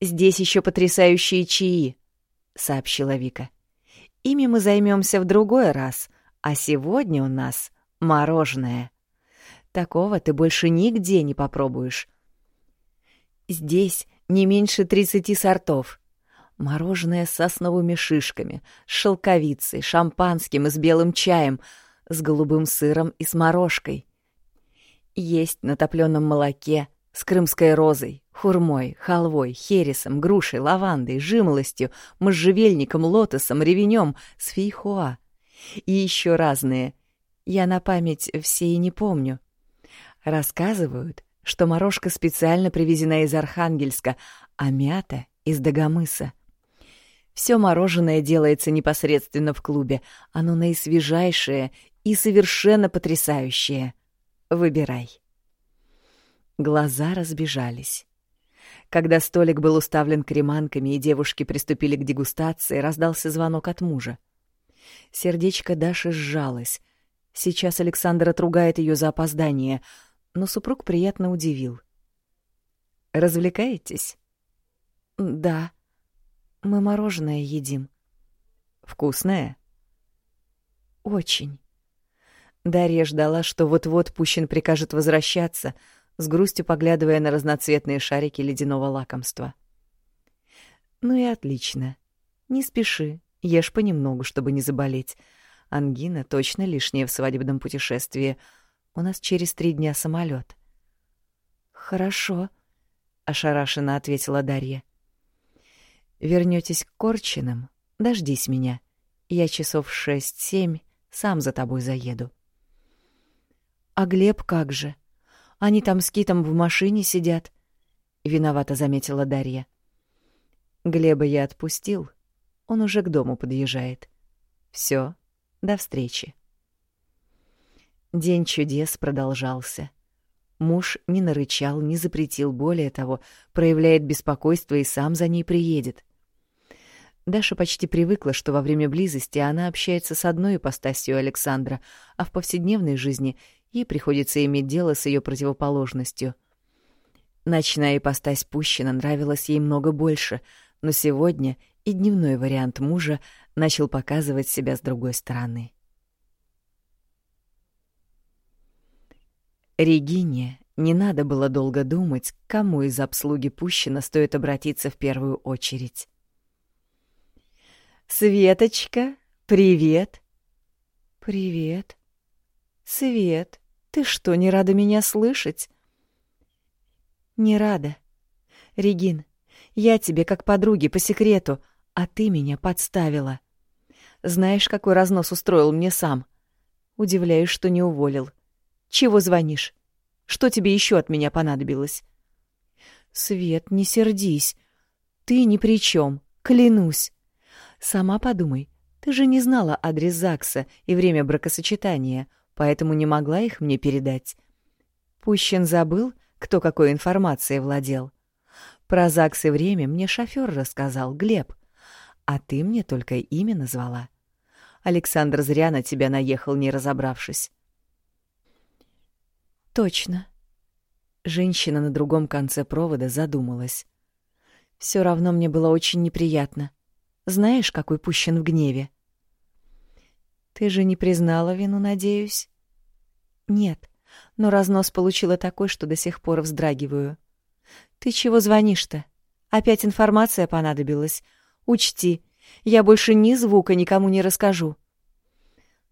«Здесь еще потрясающие чаи», — сообщила Вика. «Ими мы займемся в другой раз, а сегодня у нас мороженое». Такого ты больше нигде не попробуешь. Здесь не меньше 30 сортов. Мороженое с сосновыми шишками, с шелковицей, шампанским и с белым чаем, с голубым сыром и с морожкой. Есть на топленом молоке, с крымской розой, хурмой, халвой, хересом, грушей, лавандой, жимолостью, можжевельником, лотосом, ревенем, с фейхоа. И еще разные. Я на память все и не помню. Рассказывают, что морожка специально привезена из Архангельска, а мята — из Дагомыса. Все мороженое делается непосредственно в клубе. Оно наисвежайшее и совершенно потрясающее. Выбирай. Глаза разбежались. Когда столик был уставлен креманками и девушки приступили к дегустации, раздался звонок от мужа. Сердечко Даши сжалось. Сейчас Александр отругает ее за опоздание, но супруг приятно удивил. «Развлекаетесь?» «Да», мы мороженое едим. Вкусное? Очень. Дарья ждала, что вот-вот Пущин прикажет возвращаться, с грустью поглядывая на разноцветные шарики ледяного лакомства. Ну и отлично. Не спеши, ешь понемногу, чтобы не заболеть. Ангина точно лишняя в свадебном путешествии. У нас через три дня самолет. Хорошо, ошарашенно ответила Дарья. Вернётесь к Корчинам, дождись меня. Я часов шесть-семь сам за тобой заеду. А Глеб как же? Они там с Китом в машине сидят. Виновато заметила Дарья. Глеба я отпустил. Он уже к дому подъезжает. Всё, до встречи. День чудес продолжался. Муж не нарычал, не запретил, более того, проявляет беспокойство и сам за ней приедет. Даша почти привыкла, что во время близости она общается с одной ипостасью Александра, а в повседневной жизни ей приходится иметь дело с ее противоположностью. Ночная ипостась Пущина нравилась ей много больше, но сегодня и дневной вариант мужа начал показывать себя с другой стороны. Регине не надо было долго думать, к кому из обслуги Пущина стоит обратиться в первую очередь. «Светочка, привет!» «Привет!» «Свет, ты что, не рада меня слышать?» «Не рада. Регин, я тебе как подруге по секрету, а ты меня подставила. Знаешь, какой разнос устроил мне сам? Удивляюсь, что не уволил. Чего звонишь? Что тебе еще от меня понадобилось?» «Свет, не сердись. Ты ни при чем, клянусь. Сама подумай, ты же не знала адрес ЗАГСа и время бракосочетания, поэтому не могла их мне передать. Пущин забыл, кто какой информацией владел. Про ЗАГС и время мне шофёр рассказал, Глеб. А ты мне только имя назвала. Александр зря на тебя наехал, не разобравшись. Точно. Женщина на другом конце провода задумалась. Все равно мне было очень неприятно. — знаешь, какой пущен в гневе? Ты же не признала вину, надеюсь? Нет, но разнос получила такой, что до сих пор вздрагиваю. Ты чего звонишь-то? Опять информация понадобилась. Учти, я больше ни звука никому не расскажу.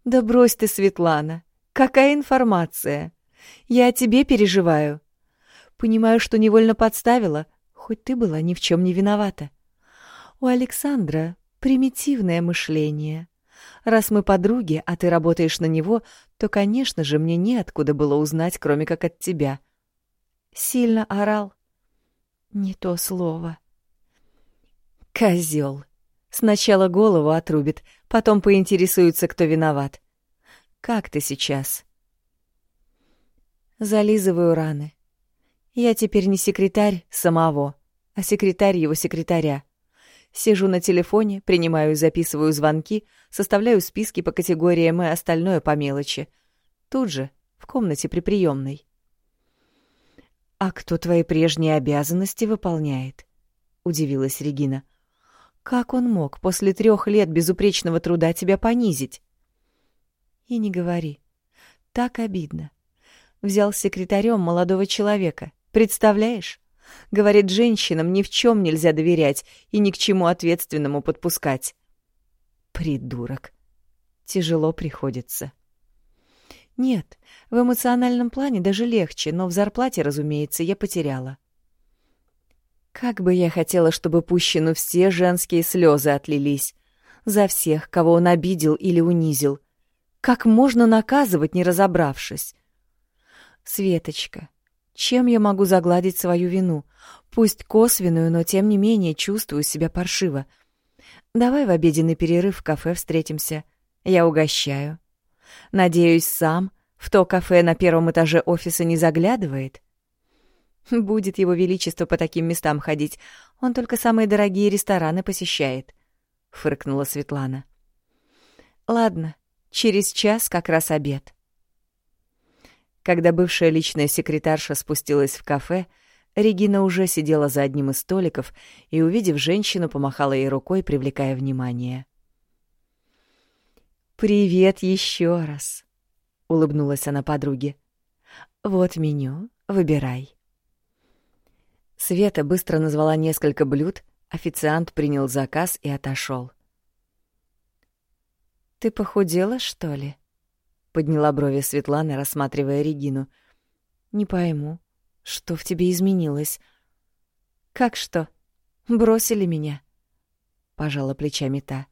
Да брось ты, Светлана. Какая информация? Я о тебе переживаю. Понимаю, что невольно подставила, хоть ты была ни в чем не виновата. У Александра примитивное мышление. Раз мы подруги, а ты работаешь на него, то, конечно же, мне неоткуда было узнать, кроме как от тебя. Сильно орал. Не то слово. Козел. Сначала голову отрубит, потом поинтересуется, кто виноват. Как ты сейчас? Зализываю раны. Я теперь не секретарь самого, а секретарь его секретаря. Сижу на телефоне, принимаю и записываю звонки, составляю списки по категориям и остальное по мелочи. Тут же, в комнате при приемной. «А кто твои прежние обязанности выполняет?» — удивилась Регина. «Как он мог после трех лет безупречного труда тебя понизить?» «И не говори. Так обидно. Взял секретарем молодого человека. Представляешь? Говорит, женщинам ни в чем нельзя доверять и ни к чему ответственному подпускать. Придурок. Тяжело приходится. Нет, в эмоциональном плане даже легче, но в зарплате, разумеется, я потеряла. Как бы я хотела, чтобы Пущину все женские слезы отлились. За всех, кого он обидел или унизил. Как можно наказывать, не разобравшись? Светочка, чем я могу загладить свою вину? Пусть косвенную, но тем не менее чувствую себя паршиво. Давай в обеденный перерыв в кафе встретимся. Я угощаю. Надеюсь, сам в то кафе на первом этаже офиса не заглядывает? Будет его величество по таким местам ходить. Он только самые дорогие рестораны посещает, — фыркнула Светлана. Ладно, через час как раз обед. Когда бывшая личная секретарша спустилась в кафе, Регина уже сидела за одним из столиков и, увидев женщину, помахала ей рукой, привлекая внимание. «Привет еще раз!» — улыбнулась она подруге. «Вот меню, выбирай». Света быстро назвала несколько блюд, официант принял заказ и отошел. «Ты похудела, что ли?» — подняла брови Светлана, рассматривая Регину. «Не пойму, что в тебе изменилось?» «Как что? Бросили меня?» — пожала плечами та.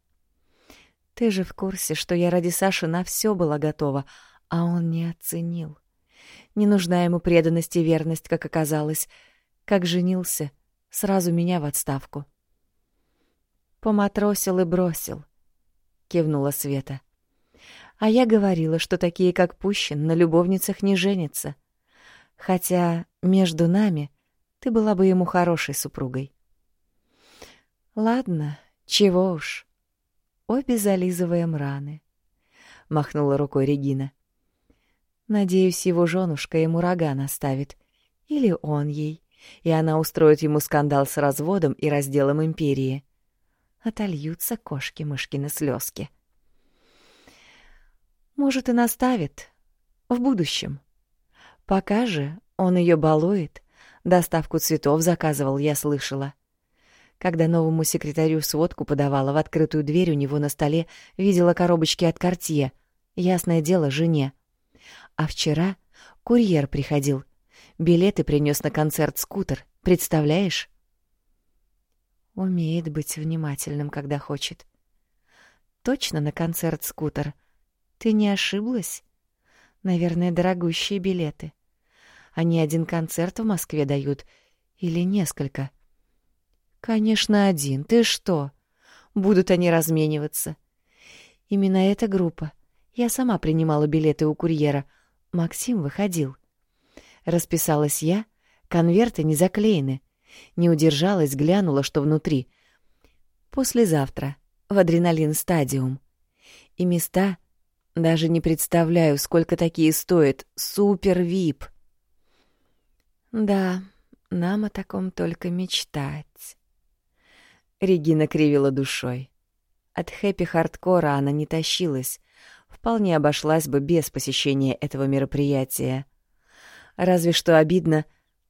«Ты же в курсе, что я ради Саши на все была готова, а он не оценил. Не нужна ему преданность и верность, как оказалось. Как женился, сразу меня в отставку». «Поматросил и бросил», — кивнула Света. «А я говорила, что такие, как Пущин, на любовницах не женятся. Хотя между нами ты была бы ему хорошей супругой». «Ладно, чего уж. Обе зализываем раны», — махнула рукой Регина. «Надеюсь, его женушка ему рога наставит. Или он ей, и она устроит ему скандал с разводом и разделом империи» отольются кошки-мышкины слезки. Может, и наставит. В будущем. Пока же он ее балует. Доставку цветов заказывал, я слышала. Когда новому секретарю сводку подавала, в открытую дверь у него на столе видела коробочки от Кортье. Ясное дело, жене. А вчера курьер приходил. Билеты принес на концерт «Скутер». Представляешь? Умеет быть внимательным, когда хочет. Точно на концерт скутер. Ты не ошиблась? Наверное, дорогущие билеты. Они один концерт в Москве дают или несколько? Конечно, один. Ты что? Будут они размениваться. Именно эта группа. Я сама принимала билеты у курьера. Максим выходил. Расписалась я, конверты не заклеены. Не удержалась, глянула, что внутри. Послезавтра. В адреналин-стадиум. И места... Даже не представляю, сколько такие стоят. Супер-вип. Да, нам о таком только мечтать. Регина кривила душой. От хэппи-хардкора она не тащилась. Вполне обошлась бы без посещения этого мероприятия. Разве что обидно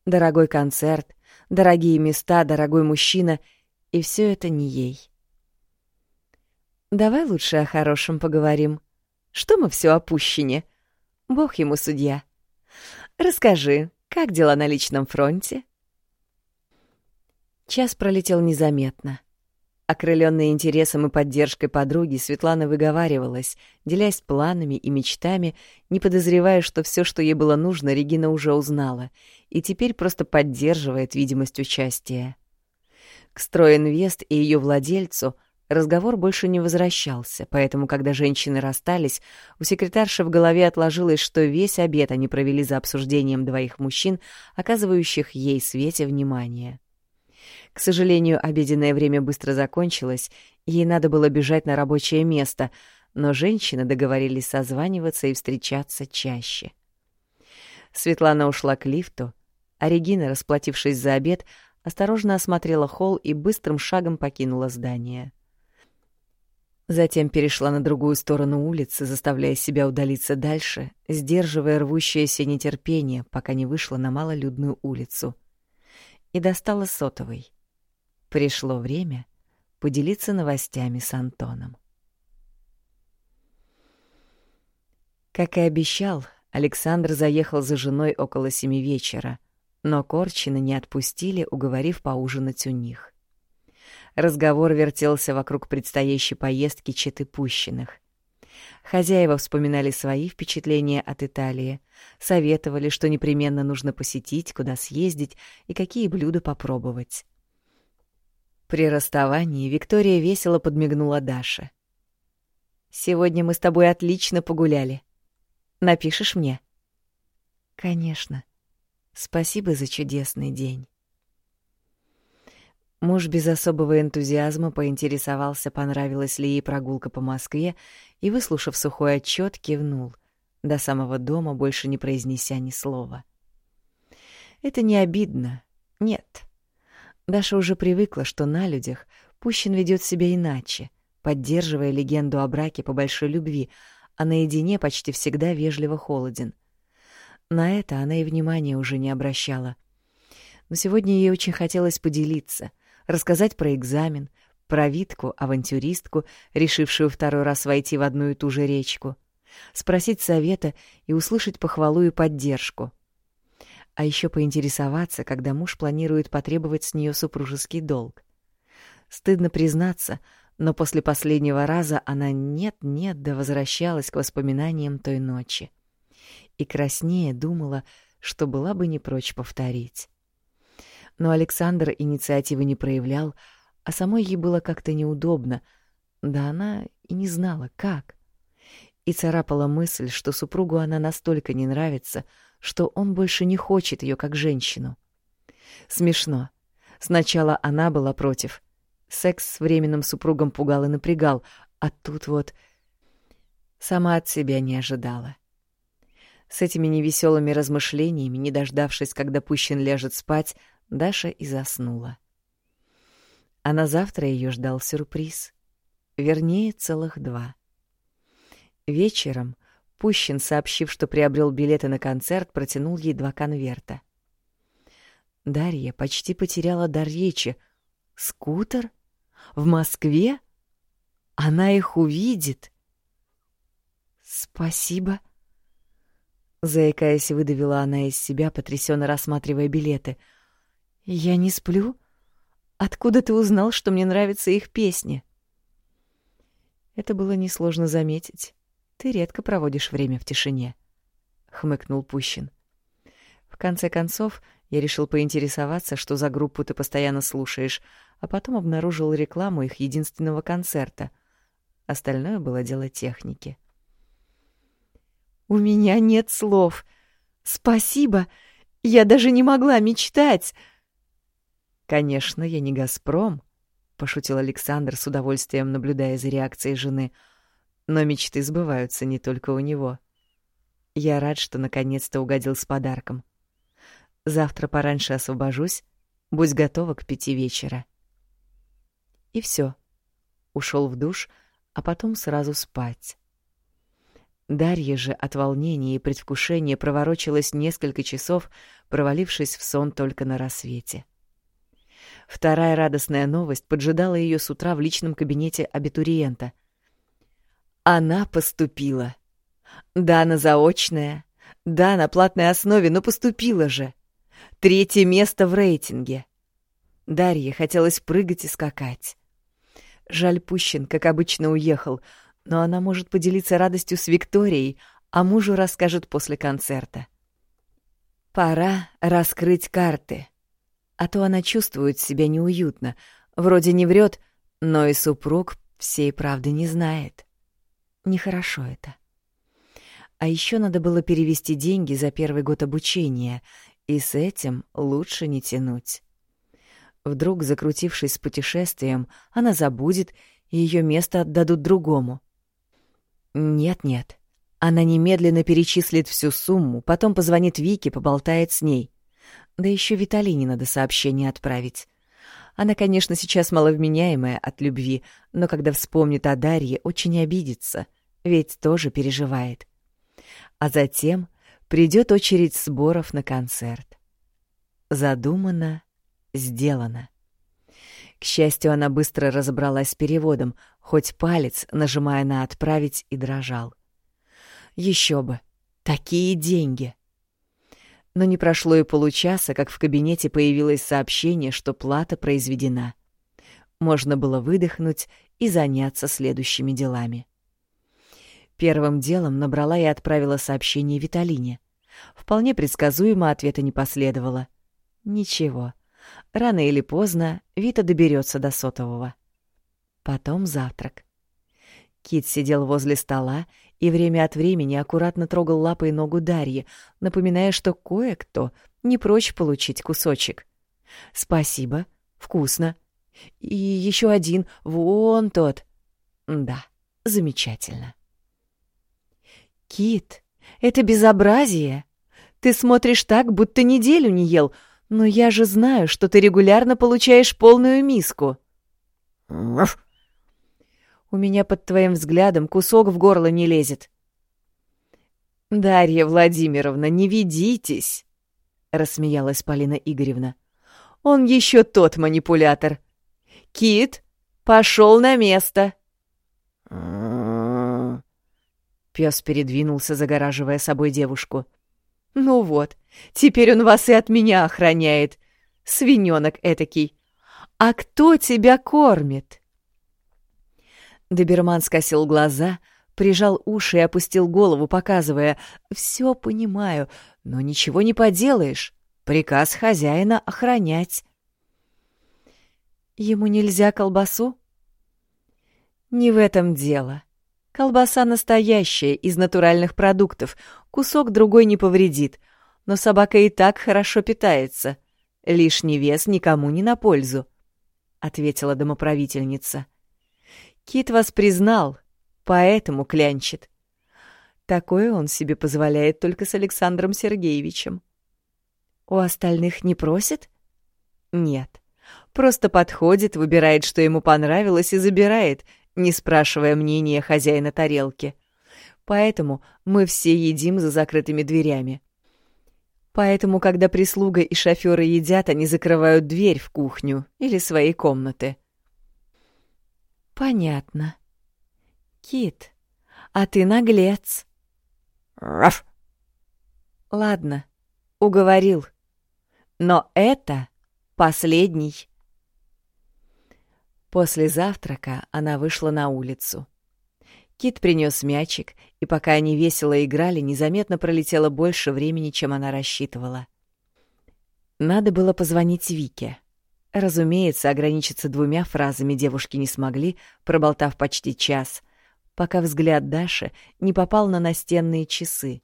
дорогой концерт, дорогие места, дорогой мужчина, и все это не ей. Давай лучше о хорошем поговорим. Что мы все о Пущине? Бог ему судья. Расскажи, как дела на личном фронте? Час пролетел незаметно. Окрыленная интересом и поддержкой подруги, Светлана выговаривалась, делясь планами и мечтами, не подозревая, что все, что ей было нужно, Регина уже узнала, и теперь просто поддерживает видимость участия. К Стройинвест и ее владельцу разговор больше не возвращался, поэтому, когда женщины расстались, у секретарши в голове отложилось, что весь обед они провели за обсуждением двоих мужчин, оказывающих ей Свете внимание. К сожалению, обеденное время быстро закончилось, ей надо было бежать на рабочее место, но женщины договорились созваниваться и встречаться чаще. Светлана ушла к лифту, а Регина, расплатившись за обед, осторожно осмотрела холл и быстрым шагом покинула здание. Затем перешла на другую сторону улицы, заставляя себя удалиться дальше, сдерживая рвущееся нетерпение, пока не вышла на малолюдную улицу — и достала сотовый. Пришло время поделиться новостями с Антоном. Как и обещал, Александр заехал за женой около семи вечера, но Корчины не отпустили, уговорив поужинать у них. Разговор вертелся вокруг предстоящей поездки Четы Пущиных. Хозяева вспоминали свои впечатления от Италии, советовали, что непременно нужно посетить, куда съездить и какие блюда попробовать. При расставании Виктория весело подмигнула Даше. «Сегодня мы с тобой отлично погуляли. Напишешь мне?» «Конечно. Спасибо за чудесный день». Муж без особого энтузиазма поинтересовался, понравилась ли ей прогулка по Москве, и, выслушав сухой отчет, кивнул, до самого дома больше не произнеся ни слова. Это не обидно, нет. Даша уже привыкла, что на людях Пущин ведет себя иначе, поддерживая легенду о браке по большой любви, а наедине почти всегда вежливо холоден. На это она и внимания уже не обращала. Но сегодня ей очень хотелось поделиться, рассказать про экзамен, про Витку, авантюристку, решившую второй раз войти в одну и ту же речку, спросить совета и услышать похвалу и поддержку. А еще поинтересоваться, когда муж планирует потребовать с нее супружеский долг. Стыдно признаться, но после последнего раза она нет-нет да возвращалась к воспоминаниям той ночи. И краснее думала, что была бы не прочь повторить. Но Александр инициативы не проявлял, а самой ей было как-то неудобно, да она и не знала, как. И царапала мысль, что супругу она настолько не нравится, что он больше не хочет ее как женщину. Смешно. Сначала она была против. Секс с временным супругом пугал и напрягал, а тут вот... Сама от себя не ожидала. С этими невеселыми размышлениями, не дождавшись, когда Пущин ляжет спать, Даша и заснула. А на завтра ее ждал сюрприз. Вернее, целых два. Вечером Пущин, сообщив, что приобрел билеты на концерт, протянул ей два конверта. Дарья почти потеряла дар речи. «Скутер? В Москве? Она их увидит?» «Спасибо», — заикаясь, выдавила она из себя, потрясенно рассматривая билеты — «Я не сплю? Откуда ты узнал, что мне нравятся их песни?» Это было несложно заметить. Ты редко проводишь время в тишине, — хмыкнул Пущин. В конце концов, я решил поинтересоваться, что за группу ты постоянно слушаешь, а потом обнаружил рекламу их единственного концерта. Остальное было дело техники. «У меня нет слов. Спасибо. Я даже не могла мечтать. «Конечно, я не «Газпром», — пошутил Александр с удовольствием, наблюдая за реакцией жены. «Но мечты сбываются не только у него. Я рад, что наконец-то угодил с подарком. Завтра пораньше освобожусь, будь готова к пяти вечера». И все. Ушел в душ, а потом сразу спать. Дарья же от волнения и предвкушения проворочилась несколько часов, провалившись в сон только на рассвете. Вторая радостная новость поджидала ее с утра в личном кабинете абитуриента. Она поступила. Да, на заочное. Да, на платной основе, но поступила же. Третье место в рейтинге. Дарье хотелось прыгать и скакать. Жаль, Пущин, как обычно, уехал, но она может поделиться радостью с Викторией, а мужу расскажет после концерта. Пора раскрыть карты а то она чувствует себя неуютно, вроде не врет, но и супруг всей правды не знает. Нехорошо это. А еще надо было перевести деньги за первый год обучения, и с этим лучше не тянуть. Вдруг, закрутившись с путешествием, она забудет, и ее место отдадут другому. Нет-нет, она немедленно перечислит всю сумму, потом позвонит Вике, поболтает с ней. Да еще Виталине надо сообщение отправить. Она, конечно, сейчас маловменяемая от любви, но когда вспомнит о Дарье, очень обидится, ведь тоже переживает. А затем придет очередь сборов на концерт. Задумано, сделано. К счастью, она быстро разобралась с переводом, хоть палец, нажимая на «отправить», и дрожал. Еще бы! Такие деньги! Но не прошло и получаса, как в кабинете появилось сообщение, что плата произведена. Можно было выдохнуть и заняться следующими делами. Первым делом набрала и отправила сообщение Виталине. Вполне предсказуемо ответа не последовало. Ничего. Рано или поздно Вита доберется до сотового. Потом завтрак. Кит сидел возле стола и время от времени аккуратно трогал лапой ногу Дарьи, напоминая, что кое-кто не прочь получить кусочек. «Спасибо. Вкусно. И еще один. Вон тот. Да, замечательно». «Кит, это безобразие. Ты смотришь так, будто неделю не ел, но я же знаю, что ты регулярно получаешь полную миску». У меня под твоим взглядом кусок в горло не лезет. «Дарья Владимировна, не ведитесь!» — рассмеялась Полина Игоревна. «Он еще тот манипулятор. Кит, пошел на место!» Пес передвинулся, загораживая собой девушку. «Ну вот, теперь он вас и от меня охраняет, свиненок этакий. А кто тебя кормит?» Доберман скосил глаза, прижал уши и опустил голову, показывая «Все понимаю, но ничего не поделаешь. Приказ хозяина охранять». «Ему нельзя колбасу?» «Не в этом дело. Колбаса настоящая, из натуральных продуктов, кусок другой не повредит, но собака и так хорошо питается. Лишний вес никому не на пользу», — ответила домоправительница. — Кит вас признал, поэтому клянчит. Такое он себе позволяет только с Александром Сергеевичем. У остальных не просит? Нет. Просто подходит, выбирает, что ему понравилось, и забирает, не спрашивая мнения хозяина тарелки. Поэтому мы все едим за закрытыми дверями. Поэтому, когда прислуга и шофёры едят, они закрывают дверь в кухню или свои комнаты. Понятно. Кит, а ты наглец. Раф. Ладно, уговорил. Но это последний. После завтрака она вышла на улицу. Кит принес мячик, и пока они весело играли, незаметно пролетело больше времени, чем она рассчитывала. Надо было позвонить Вике. Разумеется, ограничиться двумя фразами девушки не смогли, проболтав почти час, пока взгляд Даши не попал на настенные часы.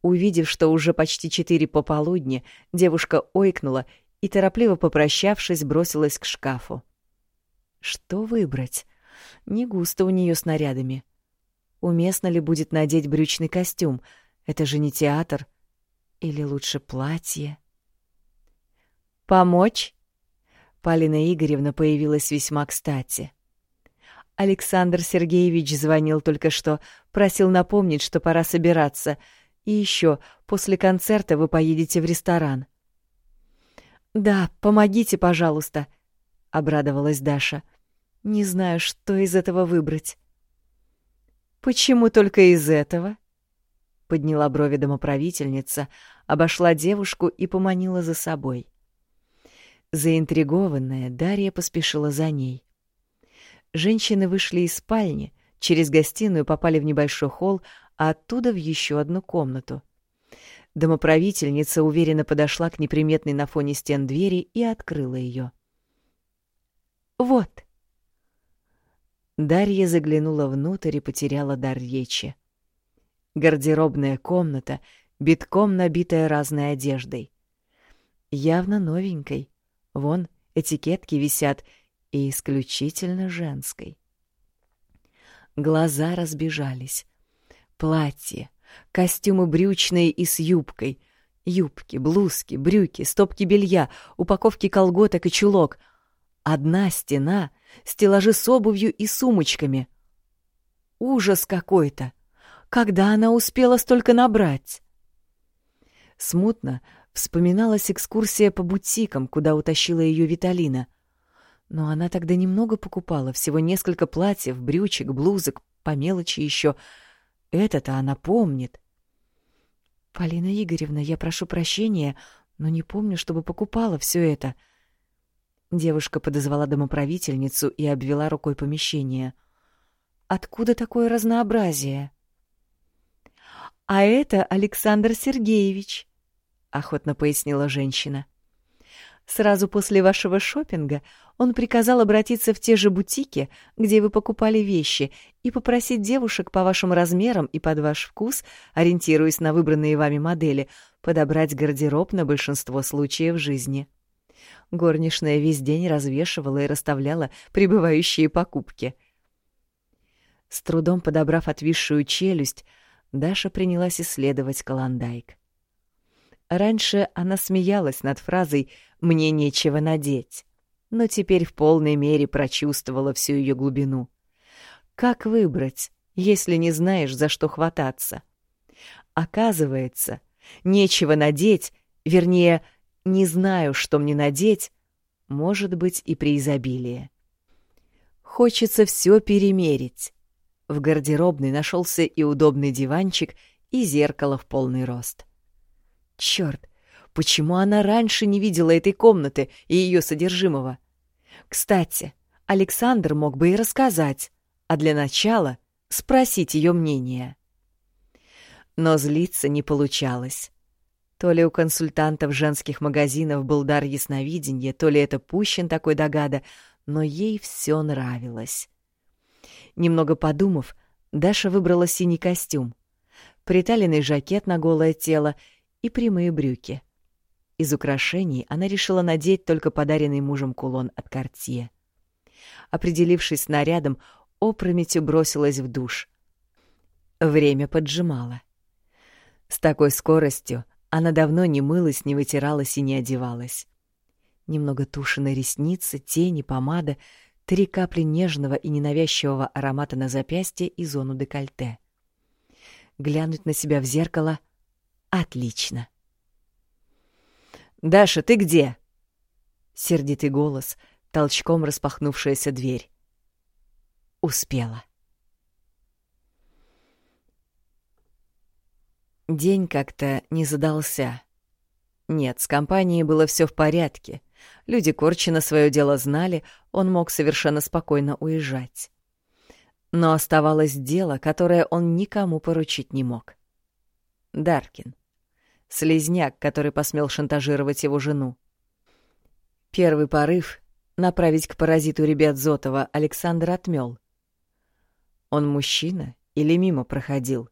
Увидев, что уже почти четыре пополудни, девушка ойкнула и, торопливо попрощавшись, бросилась к шкафу. Что выбрать? Не густо у нее снарядами. Уместно ли будет надеть брючный костюм? Это же не театр. Или лучше платье? «Помочь?» Полина Игоревна появилась весьма кстати. Александр Сергеевич звонил только что, просил напомнить, что пора собираться. И еще, после концерта вы поедете в ресторан. «Да, помогите, пожалуйста», — обрадовалась Даша. «Не знаю, что из этого выбрать». «Почему только из этого?» Подняла брови домоправительница, обошла девушку и поманила за собой. Заинтригованная, Дарья поспешила за ней. Женщины вышли из спальни, через гостиную попали в небольшой холл, а оттуда в еще одну комнату. Домоправительница уверенно подошла к неприметной на фоне стен двери и открыла ее. «Вот». Дарья заглянула внутрь и потеряла дар речи. Гардеробная комната, битком набитая разной одеждой. Явно новенькой, Вон этикетки висят, и исключительно женской. Глаза разбежались. Платье, костюмы брючные и с юбкой, юбки, блузки, брюки, стопки белья, упаковки колготок и чулок. Одна стена, стеллажи с обувью и сумочками. Ужас какой-то! Когда она успела столько набрать? Смутно Вспоминалась экскурсия по бутикам, куда утащила ее Виталина. Но она тогда немного покупала, всего несколько платьев, брючек, блузок, по мелочи еще. Это-то она помнит. «Полина Игоревна, я прошу прощения, но не помню, чтобы покупала все это». Девушка подозвала домоправительницу и обвела рукой помещение. откуда такое разнообразие? А это Александр Сергеевич, охотно пояснила женщина. Сразу после вашего шопинга он приказал обратиться в те же бутики, где вы покупали вещи, и попросить девушек по вашим размерам и под ваш вкус, ориентируясь на выбранные вами модели, подобрать гардероб на большинство случаев жизни. Горничная весь день развешивала и расставляла прибывающие покупки. С трудом подобрав отвисшую челюсть, Даша принялась исследовать Каландайк. Раньше она смеялась над фразой «мне нечего надеть», но теперь в полной мере прочувствовала всю ее глубину. Как выбрать, если не знаешь, за что хвататься? Оказывается, нечего надеть, вернее, не знаю, что мне надеть, может быть и при изобилии. Хочется все перемерить. В гардеробной нашелся и удобный диванчик, и зеркало в полный рост. Черт, почему она раньше не видела этой комнаты и ее содержимого? Кстати, Александр мог бы и рассказать, а для начала спросить ее мнение. Но злиться не получалось. То ли у консультантов женских магазинов был дар ясновидения, то ли это Пущин такой догада, но ей все нравилось. Немного подумав, Даша выбрала синий костюм, приталенный жакет на голое тело и прямые брюки. Из украшений она решила надеть только подаренный мужем кулон от Кортье. Определившись с нарядом, опрометью бросилась в душ. Время поджимало. С такой скоростью она давно не мылась, не вытиралась и не одевалась. Немного туши на ресницы, тени, помада, три капли нежного и ненавязчивого аромата на запястье и зону декольте. Глянуть на себя в зеркало — Отлично. «Даша, ты где?» Сердитый голос, толчком распахнувшаяся дверь. Успела. День как-то не задался. Нет, с компанией было все в порядке. Люди Корчина свое дело знали, он мог совершенно спокойно уезжать. Но оставалось дело, которое он никому поручить не мог. Даркин слезняк, который посмел шантажировать его жену. Первый порыв — направить к паразиту ребят Зотова Александр отмёл. Он мужчина или мимо проходил?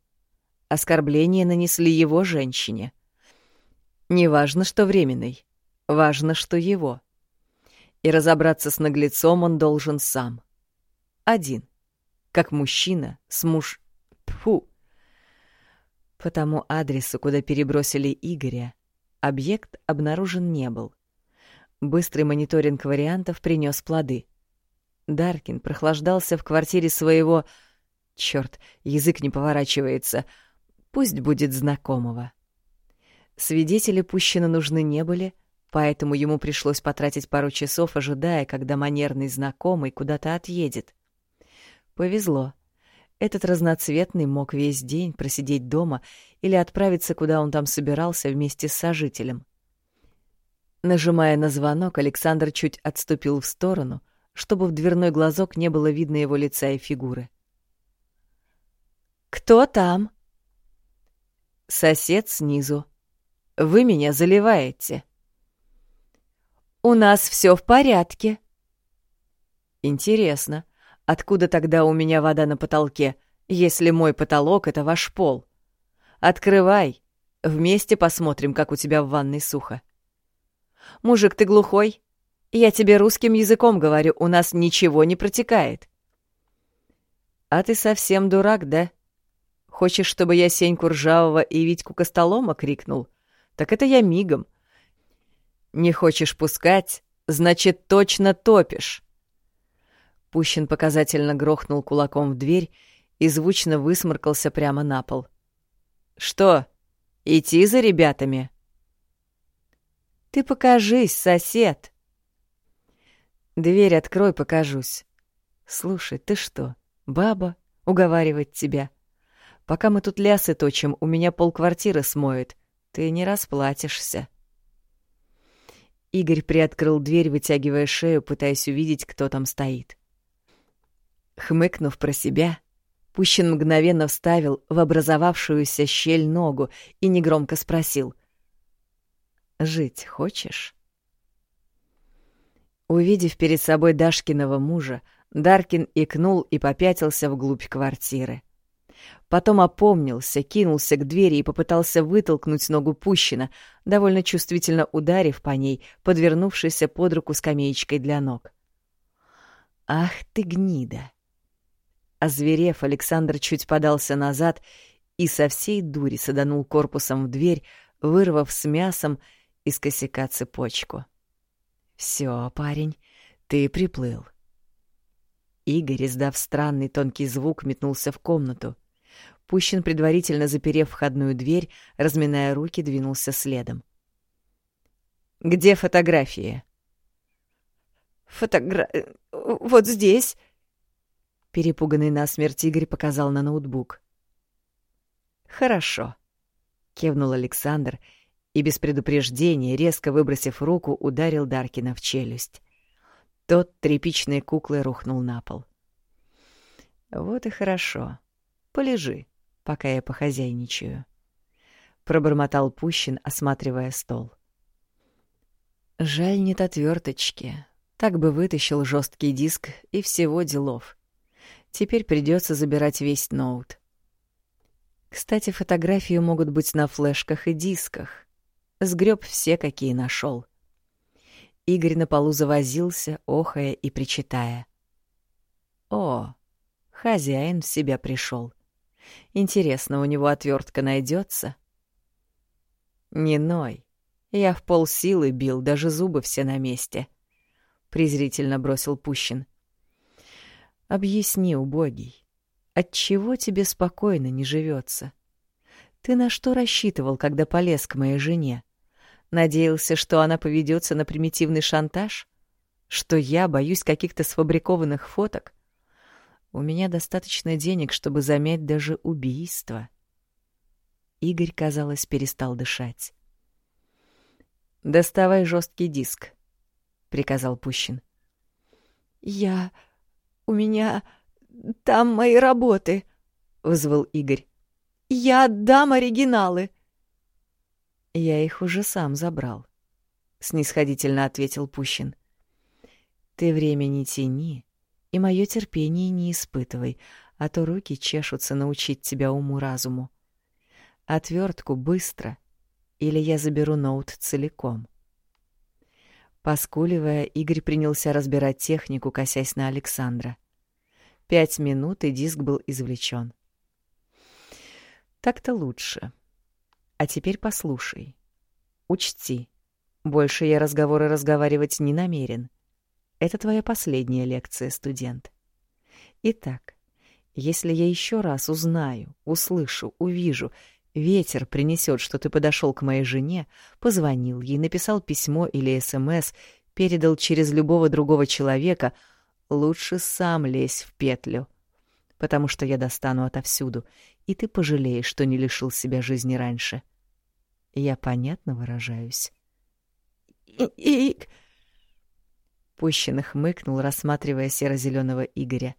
Оскорбление нанесли его женщине. Неважно, что временный, важно, что его. И разобраться с наглецом он должен сам. Один. Как мужчина с муж... Фу, по тому адресу, куда перебросили Игоря, объект обнаружен не был. Быстрый мониторинг вариантов принес плоды. Даркин прохлаждался в квартире своего... Чёрт, язык не поворачивается. Пусть будет знакомого. Свидетели пущено нужны не были, поэтому ему пришлось потратить пару часов, ожидая, когда манерный знакомый куда-то отъедет. Повезло. Этот разноцветный мог весь день просидеть дома или отправиться, куда он там собирался, вместе с сожителем. Нажимая на звонок, Александр чуть отступил в сторону, чтобы в дверной глазок не было видно его лица и фигуры. «Кто там?» «Сосед снизу. Вы меня заливаете». «У нас все в порядке». «Интересно, Откуда тогда у меня вода на потолке, если мой потолок — это ваш пол? Открывай. Вместе посмотрим, как у тебя в ванной сухо. Мужик, ты глухой? Я тебе русским языком говорю, у нас ничего не протекает. А ты совсем дурак, да? Хочешь, чтобы я Сеньку Ржавого и Витьку Костолома крикнул? Так это я мигом. Не хочешь пускать, значит, точно топишь. Пущин показательно грохнул кулаком в дверь и звучно высморкался прямо на пол. «Что, идти за ребятами?» «Ты покажись, сосед!» «Дверь открой, покажусь. Слушай, ты что, баба, уговаривать тебя? Пока мы тут лясы точим, у меня полквартиры смоет. Ты не расплатишься». Игорь приоткрыл дверь, вытягивая шею, пытаясь увидеть, кто там стоит. Хмыкнув про себя, Пущин мгновенно вставил в образовавшуюся щель ногу и негромко спросил. «Жить хочешь?» Увидев перед собой Дашкиного мужа, Даркин икнул и попятился вглубь квартиры. Потом опомнился, кинулся к двери и попытался вытолкнуть ногу Пущина, довольно чувствительно ударив по ней, подвернувшейся под руку скамеечкой для ног. «Ах ты гнида!» Озверев, Александр чуть подался назад и со всей дури саданул корпусом в дверь, вырвав с мясом из косяка цепочку. «Всё, парень, ты приплыл». Игорь, издав странный тонкий звук, метнулся в комнату. Пущин, предварительно заперев входную дверь, разминая руки, двинулся следом. «Где фотографии?» «Фотогра... вот здесь», Перепуганный насмерть Игорь показал на ноутбук. «Хорошо», — кивнул Александр и без предупреждения, резко выбросив руку, ударил Даркина в челюсть. Тот тряпичной куклой рухнул на пол. «Вот и хорошо. Полежи, пока я похозяйничаю», — пробормотал Пущин, осматривая стол. «Жаль нет отверточки. Так бы вытащил жесткий диск и всего делов. Теперь придется забирать весь ноут. Кстати, фотографии могут быть на флешках и дисках. Сгреб все, какие нашел. Игорь на полу завозился, охая и причитая. О, хозяин в себя пришел. Интересно, у него отвертка найдется? Не ной. Я в полсилы бил, даже зубы все на месте. Презрительно бросил Пущин. Объясни, убогий, отчего тебе спокойно не живется? Ты на что рассчитывал, когда полез к моей жене? Надеялся, что она поведется на примитивный шантаж? Что я боюсь каких-то сфабрикованных фоток? У меня достаточно денег, чтобы замять даже убийство. Игорь, казалось, перестал дышать. «Доставай жесткий диск», — приказал Пущин. «Я...» У меня там мои работы, — вызвал Игорь. Я отдам оригиналы. Я их уже сам забрал, — снисходительно ответил Пущин. Ты время не тяни и мое терпение не испытывай, а то руки чешутся научить тебя уму-разуму. Отвертку быстро, или я заберу ноут целиком. Поскуливая, Игорь принялся разбирать технику, косясь на Александра. Пять минут, и диск был извлечен. Так-то лучше. А теперь послушай. Учти, больше я разговоры разговаривать не намерен. Это твоя последняя лекция, студент. Итак, если я еще раз узнаю, услышу, увижу, ветер принесет, что ты подошел к моей жене, позвонил ей, написал письмо или СМС, передал через любого другого человека — лучше сам лезь в петлю, потому что я достану отовсюду, и ты пожалеешь, что не лишил себя жизни раньше. Я понятно выражаюсь? Пущин хмыкнул, рассматривая серо-зеленого Игоря,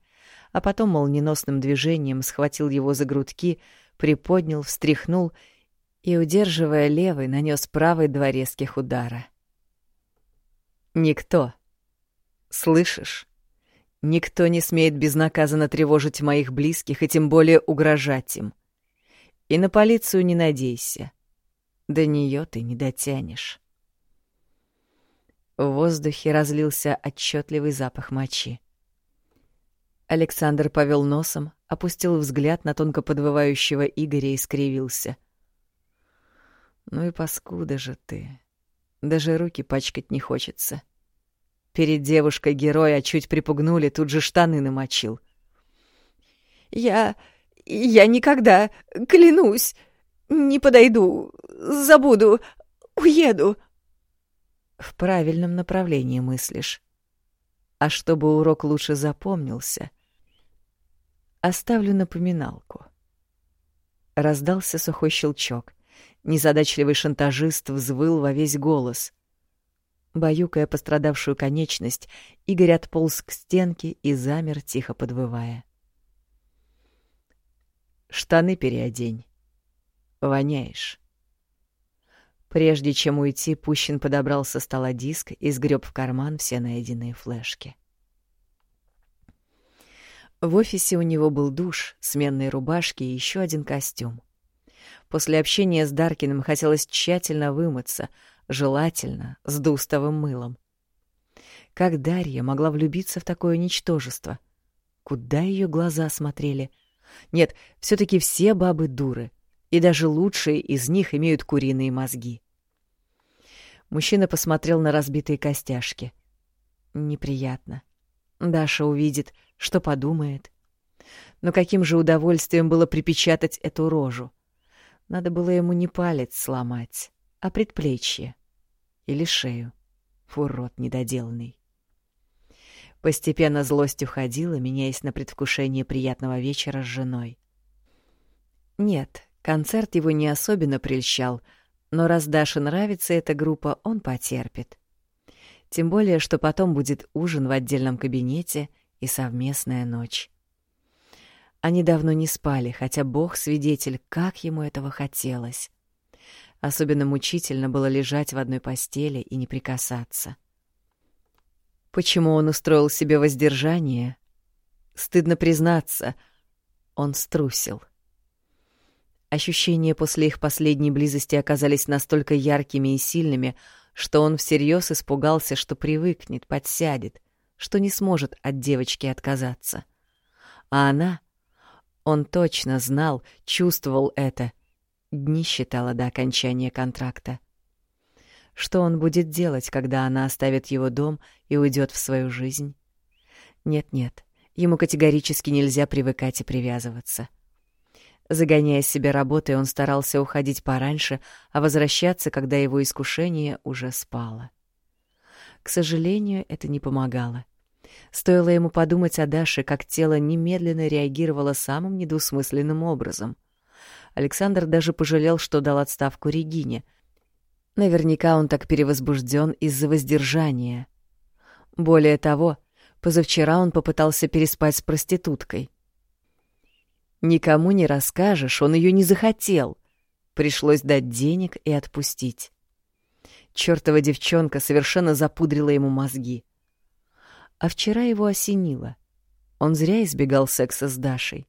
а потом молниеносным движением схватил его за грудки, приподнял, встряхнул и, удерживая левый, нанес правый два резких удара. «Никто. Слышишь? Никто не смеет безнаказанно тревожить моих близких и тем более угрожать им. И на полицию не надейся. До нее ты не дотянешь. В воздухе разлился отчетливый запах мочи. Александр повел носом, опустил взгляд на тонко подвывающего Игоря и скривился. «Ну и паскуда же ты. Даже руки пачкать не хочется». Перед девушкой героя чуть припугнули, тут же штаны намочил. «Я... я никогда, клянусь, не подойду, забуду, уеду». В правильном направлении мыслишь. А чтобы урок лучше запомнился, оставлю напоминалку. Раздался сухой щелчок. Незадачливый шантажист взвыл во весь голос — Баюкая пострадавшую конечность, Игорь отполз к стенке и замер, тихо подвывая. Штаны переодень. Воняешь. Прежде чем уйти, Пущин подобрал со стола диск и сгреб в карман все найденные флешки. В офисе у него был душ, сменные рубашки и еще один костюм. После общения с Даркиным хотелось тщательно вымыться, желательно с дустовым мылом. Как Дарья могла влюбиться в такое ничтожество? Куда ее глаза смотрели? Нет, все таки все бабы дуры, и даже лучшие из них имеют куриные мозги. Мужчина посмотрел на разбитые костяшки. Неприятно. Даша увидит, что подумает. Но каким же удовольствием было припечатать эту рожу? Надо было ему не палец сломать, а предплечье. Или шею. Урод недоделанный. Постепенно злость уходила, меняясь на предвкушение приятного вечера с женой. Нет, концерт его не особенно прельщал, но раз Даше нравится эта группа, он потерпит. Тем более, что потом будет ужин в отдельном кабинете и совместная ночь. Они давно не спали, хотя Бог свидетель, как ему этого хотелось. Особенно мучительно было лежать в одной постели и не прикасаться. Почему он устроил себе воздержание? Стыдно признаться, он струсил. Ощущения после их последней близости оказались настолько яркими и сильными, что он всерьез испугался, что привыкнет, подсядет, что не сможет от девочки отказаться. А она... Он точно знал, чувствовал это. Дни считала до окончания контракта. Что он будет делать, когда она оставит его дом и уйдет в свою жизнь? Нет-нет, ему категорически нельзя привыкать и привязываться. — Загоняя себя работой, он старался уходить пораньше, а возвращаться, когда его искушение уже спало. К сожалению, это не помогало. Стоило ему подумать о Даше, как тело немедленно реагировало самым недвусмысленным образом. Александр даже пожалел, что дал отставку Регине. Наверняка он так перевозбужден из-за воздержания. Более того, позавчера он попытался переспать с проституткой — Никому не расскажешь, он ее не захотел. Пришлось дать денег и отпустить. Чёртова девчонка совершенно запудрила ему мозги. А вчера его осенило. Он зря избегал секса с Дашей.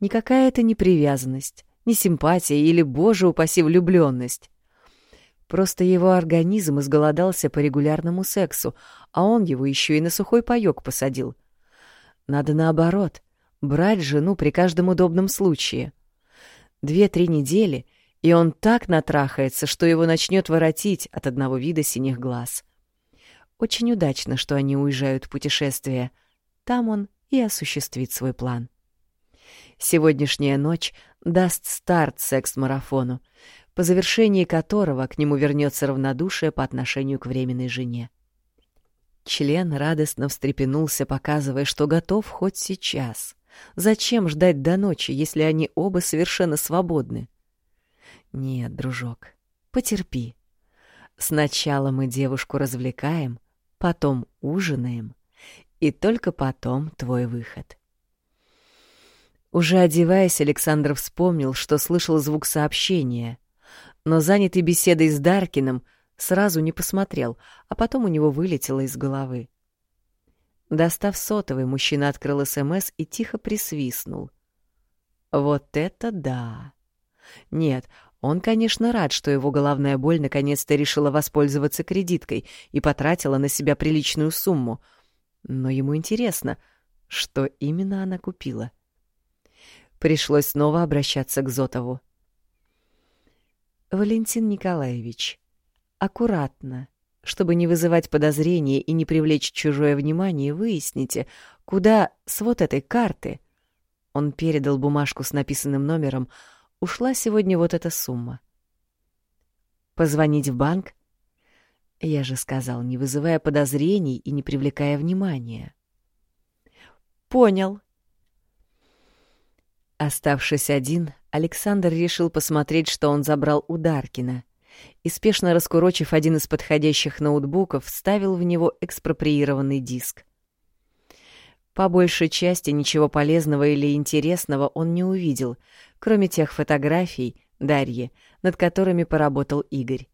Никакая это не привязанность, не симпатия или, боже упаси, влюблённость. Просто его организм изголодался по регулярному сексу, а он его ещё и на сухой паёк посадил. Надо наоборот, брать жену при каждом удобном случае. Две-три недели, и он так натрахается, что его начнет воротить от одного вида синих глаз. Очень удачно, что они уезжают в путешествие. Там он и осуществит свой план. Сегодняшняя ночь даст старт секс-марафону, по завершении которого к нему вернется равнодушие по отношению к временной жене. Член радостно встрепенулся, показывая, что готов хоть сейчас. Зачем ждать до ночи, если они оба совершенно свободны? Нет, дружок, потерпи. Сначала мы девушку развлекаем, потом ужинаем, и только потом твой выход. Уже одеваясь, Александр вспомнил, что слышал звук сообщения, но занятый беседой с Даркиным сразу не посмотрел, а потом у него вылетело из головы. Достав сотовый, мужчина открыл СМС и тихо присвистнул. Вот это да! Нет, он, конечно, рад, что его головная боль наконец-то решила воспользоваться кредиткой и потратила на себя приличную сумму. Но ему интересно, что именно она купила. Пришлось снова обращаться к Зотову. «Валентин Николаевич, аккуратно, чтобы не вызывать подозрения и не привлечь чужое внимание, выясните, куда с вот этой карты он передал бумажку с написанным номером, ушла сегодня вот эта сумма. Позвонить в банк? Я же сказал, не вызывая подозрений и не привлекая внимания. Понял. Оставшись один, Александр решил посмотреть, что он забрал у Даркина — и, спешно раскурочив один из подходящих ноутбуков, вставил в него экспроприированный диск. По большей части ничего полезного или интересного он не увидел, кроме тех фотографий Дарьи, над которыми поработал Игорь.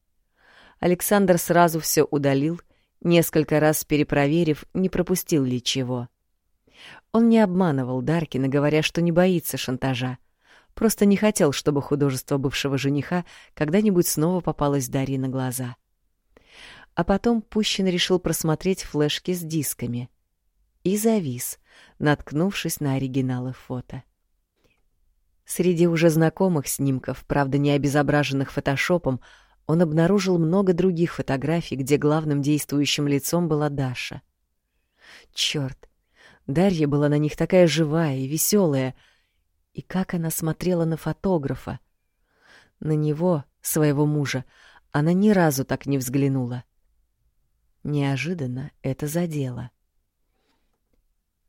Александр сразу все удалил, несколько раз перепроверив, не пропустил ли чего. Он не обманывал Даркина, говоря, что не боится шантажа. Просто не хотел, чтобы художество бывшего жениха когда-нибудь снова попалось Дарье на глаза. А потом Пущин решил просмотреть флешки с дисками — и завис, наткнувшись на оригиналы фото. Среди уже знакомых снимков, правда не обезображенных фотошопом, он обнаружил много других фотографий, где главным действующим лицом была Даша. Чёрт, Дарья была на них такая живая и веселая, и как она смотрела на фотографа. На него, своего мужа, она ни разу так не взглянула. Неожиданно это задело.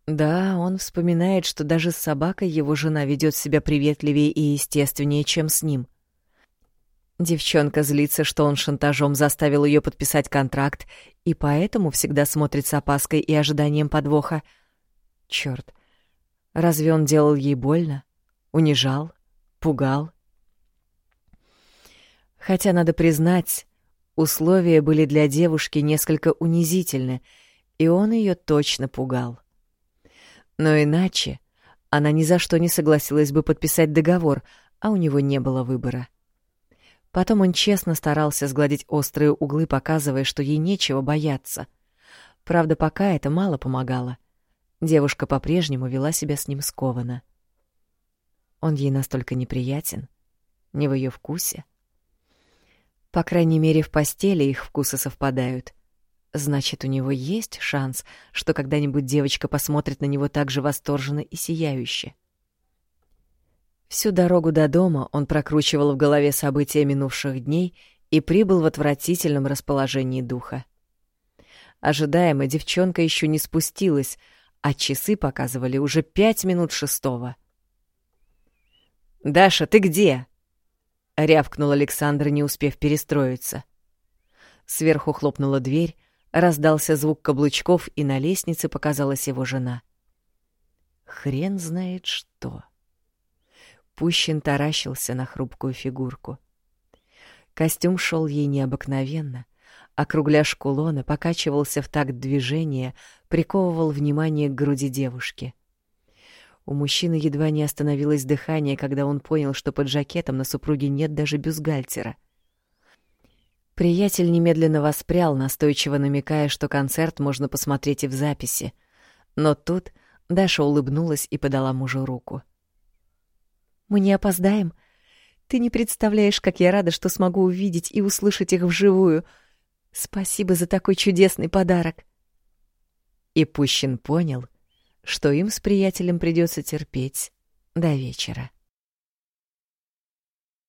Да, он вспоминает, что даже с собакой его жена ведет себя приветливее и естественнее, чем с ним. Девчонка злится, что он шантажом заставил ее подписать контракт, и поэтому всегда смотрит с опаской и ожиданием подвоха. Черт, разве он делал ей больно? Унижал? Пугал? Хотя, надо признать, условия были для девушки несколько унизительны, и он ее точно пугал. Но иначе она ни за что не согласилась бы подписать договор, а у него не было выбора. Потом он честно старался сгладить острые углы, показывая, что ей нечего бояться. Правда, пока это мало помогало. Девушка по-прежнему вела себя с ним скованно. Он ей настолько неприятен, не в ее вкусе. По крайней мере, в постели их вкусы совпадают — Значит, у него есть шанс, что когда-нибудь девочка посмотрит на него так же восторженно и сияюще. Всю дорогу до дома он прокручивал в голове события минувших дней и прибыл в отвратительном расположении духа. Ожидаемо девчонка еще не спустилась, а часы показывали уже пять минут шестого. «Даша, ты где?» — рявкнул Александр, не успев перестроиться. Сверху хлопнула дверь, Раздался звук каблучков, и на лестнице показалась его жена. Хрен знает что. Пущин таращился на хрупкую фигурку. Костюм шел ей необыкновенно, а кругляш кулона покачивался в такт движения, приковывал внимание к груди девушки. У мужчины едва не остановилось дыхание, когда он понял, что под жакетом на супруге нет даже бюстгальтера. Приятель немедленно воспрял, настойчиво намекая, что концерт можно посмотреть и в записи. Но тут Даша улыбнулась и подала мужу руку. «Мы не опоздаем. Ты не представляешь, как я рада, что смогу увидеть и услышать их вживую. Спасибо за такой чудесный подарок». И Пущин понял, что им с приятелем придется терпеть до вечера.